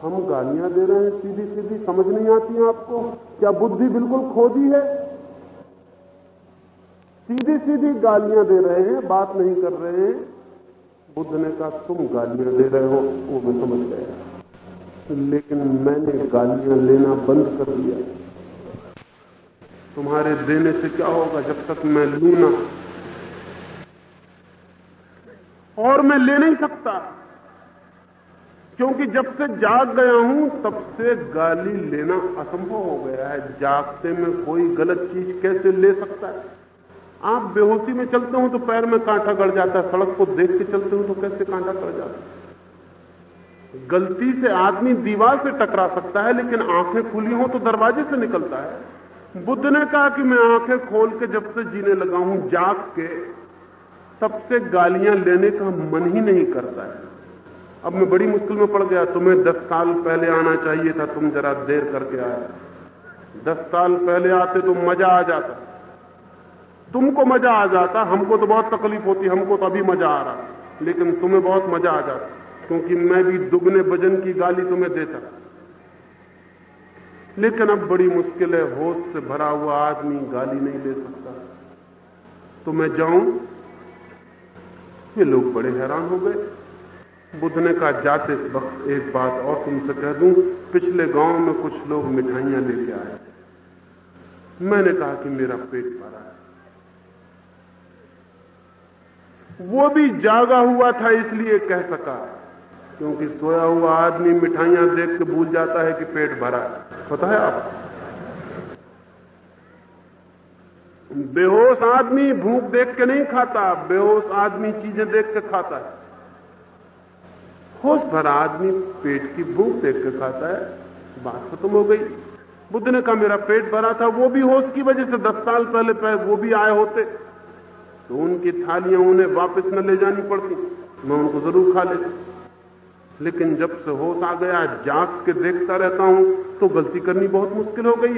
हम गालियाँ दे रहे हैं सीधी सीधी समझ नहीं आती आपको। क्या बुद्धि बिल्कुल खोदी है? सीधी सीधी गालियाँ दे रहे हैं, बात नहीं कर रहे हैं। बुद्ध ने कहा, तुम गालियाँ दे रहे हो? वो मैं समझ गया। लेकिन मैंने गालियाँ लेना बंद कर दिया। तुम्हारे देने से क्या होगा जब तक मैं लू ना? और मैं ले नहीं सकता। क्योंकि जब से जाग गया हूँ, तब से गाली लेना असंभव हो गया है। जागते में कोई गलत चीज़ कैसे ले सकता है? आप बेहोशी में चलते हो तो पैर में कांटा गड़ जाता है। सड़क को देख के चलते हो तो कैसे कांटा गड़ जाता है? गलती से आदमी दीवार से टकरा सकता है, लेकिन आँखें खुली हो तो दरवाजे से निकलता है। बुद्ध ने कहा कि मैं आँखें खोल के जब से जीने लगा हूँ, जाग के, तब से गालियाँ लेने का मन ही नहीं करता है। अब मैं बड़ी मुश्किल में पड़ गया, तुम्हें दस साल पहले आना चाहिए था, तुम जरा देर करके आए दस साल पहले आते तो मज़ा आ जाता। तुमको मज़ा आ जाता, हमको तो बहुत तकलीफ़ होती, हमको तो अभी मज़ा आ रहा। लेकिन तुम्हें बहुत मज़ा आ जाता, क्योंकि मैं भी दुगने वज़न की गाली तुम्हें देता। लेकिन अब बड़ी मुश्किल है, होश से भरा हुआ आदमी गाली नहीं ले सकता। तो मैं जाऊँ? ये लोग बड़े हैरान हो गए। बुद्ध ने कहा, जाते वक्त एक बात और तुमसे कह दूँ। पिछले गाँव में कुछ लोग मिठाइयाँ लेके आए। मैंने कहा कि मेरा पेट भरा है। वो भी जागा हुआ था, इसलिए कह सका। क्योंकि सोया हुआ आदमी मिठाइयाँ देख के भूल जाता है कि पेट भरा है। पता है आप बेहोश आदमी भूख देख के नहीं खाता, बेहोश आदमी चीज़ें देख के खाता है। होश भरा आदमी पेट की भूख देख के खाता है, बात खत्म हो गई। बुद्ध ने कहा, मेरा पेट भरा था, वो भी होश की वजह से दस साल पहले वो भी आए होते। तो उनकी थालियाँ उन्हें वापस न ले जानी पड़ती, मैं उनको ज़रूर खा लेता। लेकिन जब से होश आ गया, जाग के देखता रहता हूँ तो गलती करनी बहुत मुश्किल हो गई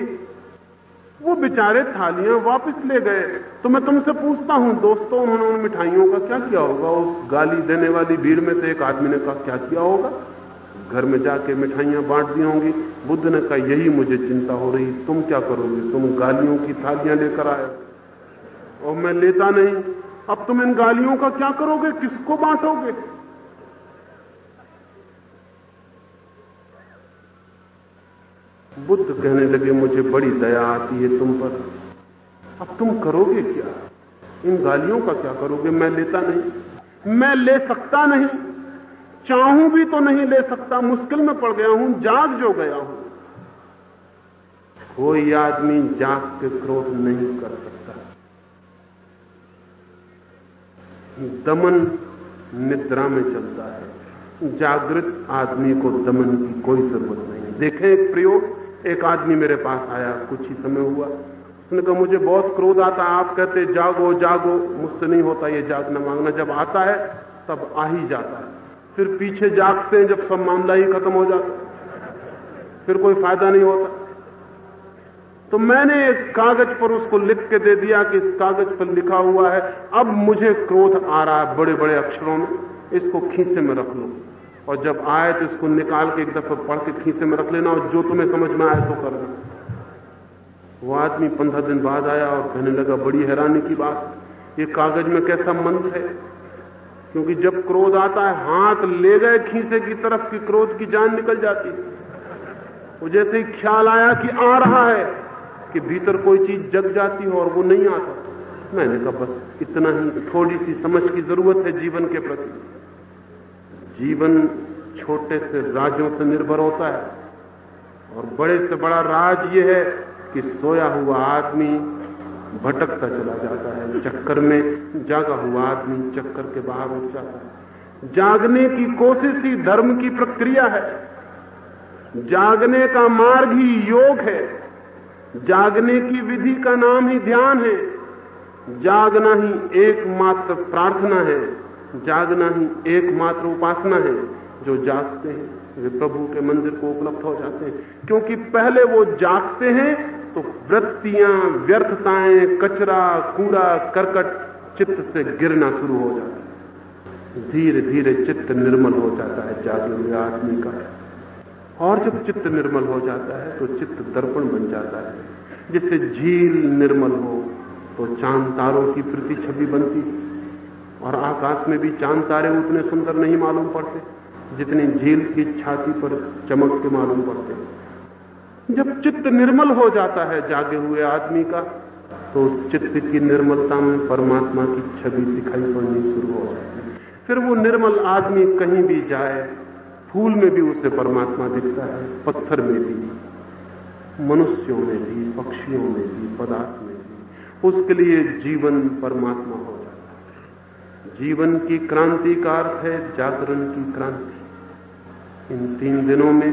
वो बेचारे थालियाँ वापस ले गए। तो मैं तुमसे पूछता हूँ, दोस्तों, उन्होंने उन मिठाइयों का क्या किया होगा? उस गाली देने वाली भीड़ में से एक आदमी ने कहा, क्या किया होगा? घर में जाके मिठाइयाँ बांट दी होंगी। बुद्ध ने कहा, यही मुझे चिंता हो रही, तुम क्या करोगे? तुम गालियों की थालियाँ लेकर आए और मैं लेता नहीं। अब तुम इन गालियों का क्या करोगे? किसको बांटोगे? बुद्ध कहने लगे, मुझे बड़ी दया आती है तुम पर। अब तुम करोगे क्या? इन गालियों का क्या करोगे? मैं लेता नहीं। मैं ले सकता नहीं। चाहूँ भी तो नहीं ले सकता। मुश्किल में पड़ गया हूँ, जाग जो गया हूँ। कोई आदमी जाग के क्रोध नहीं कर सकता। दमन निद्रा में चलता है। जागृत आदमी को दमन की कोई ज़रूरत नहीं। देखें एक प्रयोग। एक आदमी मेरे पास आया, कुछ ही समय हुआ। उसने कहा, मुझे बहुत क्रोध आता आप कहते, जागो जागो, मुझसे नहीं होता ये जागना मांगना। जब आता है, तब आ ही जाता है। फिर पीछे जागते हैं, जब सब मामला ही खत्म हो जाता फिर कोई फ़ायदा नहीं होता। तो मैंने एक कागज़ पर उसको लिख के दे दिया कि इस कागज़ पर लिखा हुआ है, अब मुझे क्रोध आ रहा है बड़े बड़े अक्षरों में, इसको खींचे में रख लो। और जब आए तो इसको निकाल के एक दफ़ा पढ़ के खींचे में रख लेना और जो तुम्हें समझ में आए तो कर करना वो आदमी पंद्रह दिन बाद आया और कहने लगा, बड़ी हैरानी की बात, ये कागज़ में कैसा मंत्र है? क्योंकि जब क्रोध आता है, हाथ ले गए खींचे की तरफ़ की क्रोध की जान निकल जाती। वो जैसे ही ख्याल आया कि आ रहा है कि भीतर कोई चीज़ जग जाती हो और वो नहीं आता। मैंने कहा, बस इतना ही, थोड़ी सी समझ की ज़रूरत है जीवन के प्रति। जीवन छोटे से राज्यों से निर्भर होता है। और बड़े से बड़ा राज यह है कि सोया हुआ आदमी भटकता चला जाता है, चक्कर में जागा हुआ आदमी चक्कर के बाहर उठ जाता है। जागने की कोशिश ही धर्म की प्रक्रिया है। जागने का मार्ग ही योग है। जागने की विधि का नाम ही ध्यान है। जागना ही एकमात्र प्रार्थना है। जागना ही एकमात्र उपासना है, जो जागते हैं, वे प्रभु के मंदिर को उपलब्ध हो जाते हैं। क्योंकि पहले वो जागते हैं तो वृत्तियाँ, व्यर्थताएँ, कचरा, कूड़ा, करकट चित्त से गिरना शुरू हो जाता है। धीरे धीरे चित्त निर्मल हो जाता है जागे हुए आदमी का। और जब चित्त निर्मल हो जाता है तो चित्त दर्पण बन जाता है। जिससे झील निर्मल हो तो चाँद तारों की प्रति छवि बनती और आकाश में भी चाँद तारे उतने सुंदर नहीं मालूम पड़ते, जितनी झील की छाती पर चमक के मालूम पड़ते। जब चित्त निर्मल हो जाता है जागे हुए आदमी का तो चित्त की निर्मलता में परमात्मा की छवि दिखाई पड़नी शुरू हो जाती है। फिर वो निर्मल आदमी कहीं भी जाए, फूल में भी उसे परमात्मा दिखता है, पत्थर में भी, मनुष्यों में भी, पक्षियों में भी, पदार्थ में भी। उसके लिए जीवन परमात्मा हो है। जीवन की क्रांति का अर्थ है जागरण की क्रांति। इन तीन दिनों में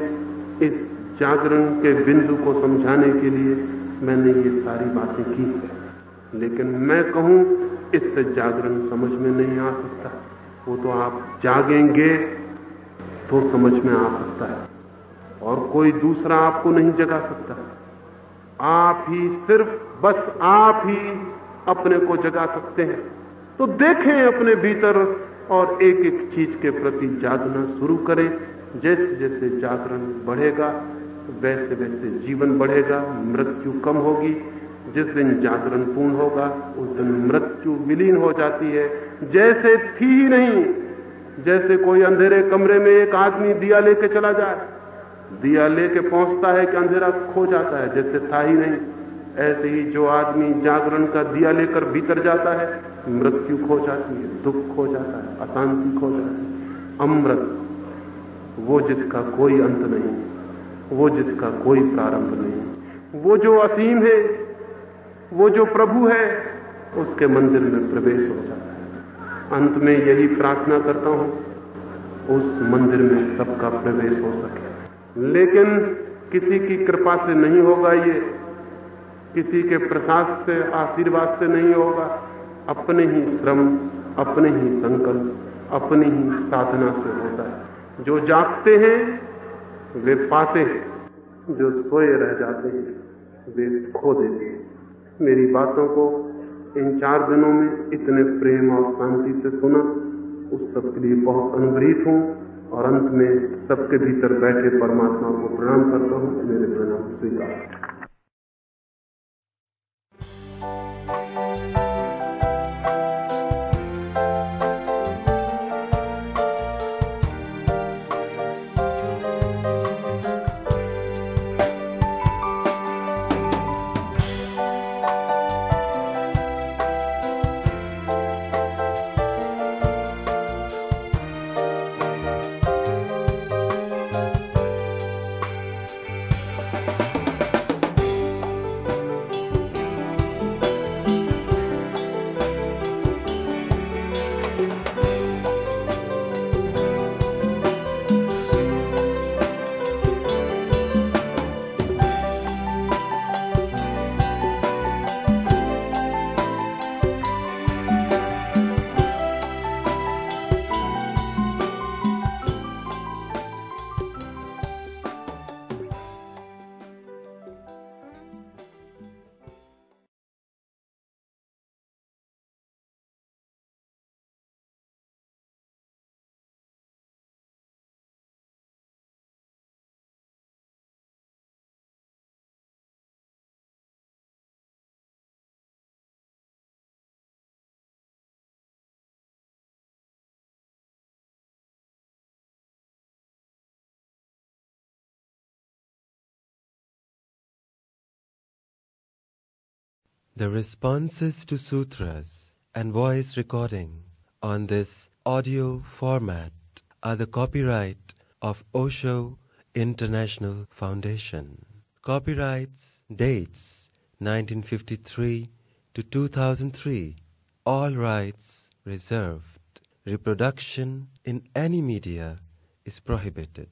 इस जागरण के बिंदु को समझाने के लिए मैंने ये सारी बातें की लेकिन मैं कहूँ इससे जागरण समझ में नहीं आ सकता। वो तो आप जागेंगे तो समझ में आ सकता है। और कोई दूसरा आपको नहीं जगा सकता। आप ही सिर्फ़, बस आप ही अपने को जगा सकते हैं। तो देखें अपने भीतर और एक एक चीज़ के प्रति जागना शुरू करें। जैसे जैसे जागरण बढ़ेगा वैसे वैसे जीवन बढ़ेगा, मृत्यु कम होगी। जिस दिन जागरण पूर्ण होगा, उस दिन मृत्यु विलीन हो जाती है। जैसे थी ही नहीं, जैसे कोई अंधेरे कमरे में एक आदमी दिया लेके चला जाए, दिया लेके पहुँचता है कि अंधेरा खो जाता है, जैसे था ही नहीं। ऐसे ही जो आदमी जागरण का दिया लेकर भीतर जाता है मृत्यु खो जाती है, दुख खो जाता है, अशांति खो जाती है। अमृत, वो जिसका कोई अंत नहीं, वो जिसका कोई प्रारंभ नहीं। वो जो असीम है, वो जो प्रभु है, उसके मंदिर में प्रवेश हो जाता है। अंत में यही प्रार्थना करता हूँ, उस मंदिर में सबका प्रवेश हो सके। लेकिन किसी की कृपा से नहीं होगा ये, किसी के प्रसाद से, आशीर्वाद से नहीं होगा। अपने ही श्रम, अपने ही संकल्प, अपनी ही साधना से होता है। जो जागते हैं, वे पाते हैं। जो सोए रह जाते हैं, वे खो देते हैं। मेरी बातों को इन चार दिनों में इतने प्रेम और शांति से सुना, उस सब के लिए बहुत अनुग्रहित हूँ और अंत में सबके भीतर बैठे परमात्मा को प्रणाम करता हूँ। मेरे प्रणाम स्वीकार। The responses to sutras and voice recording on this audio format are the copyright of Osho International Foundation. Copyrights dates 1953 to 2003. All rights reserved. Reproduction in any media is prohibited.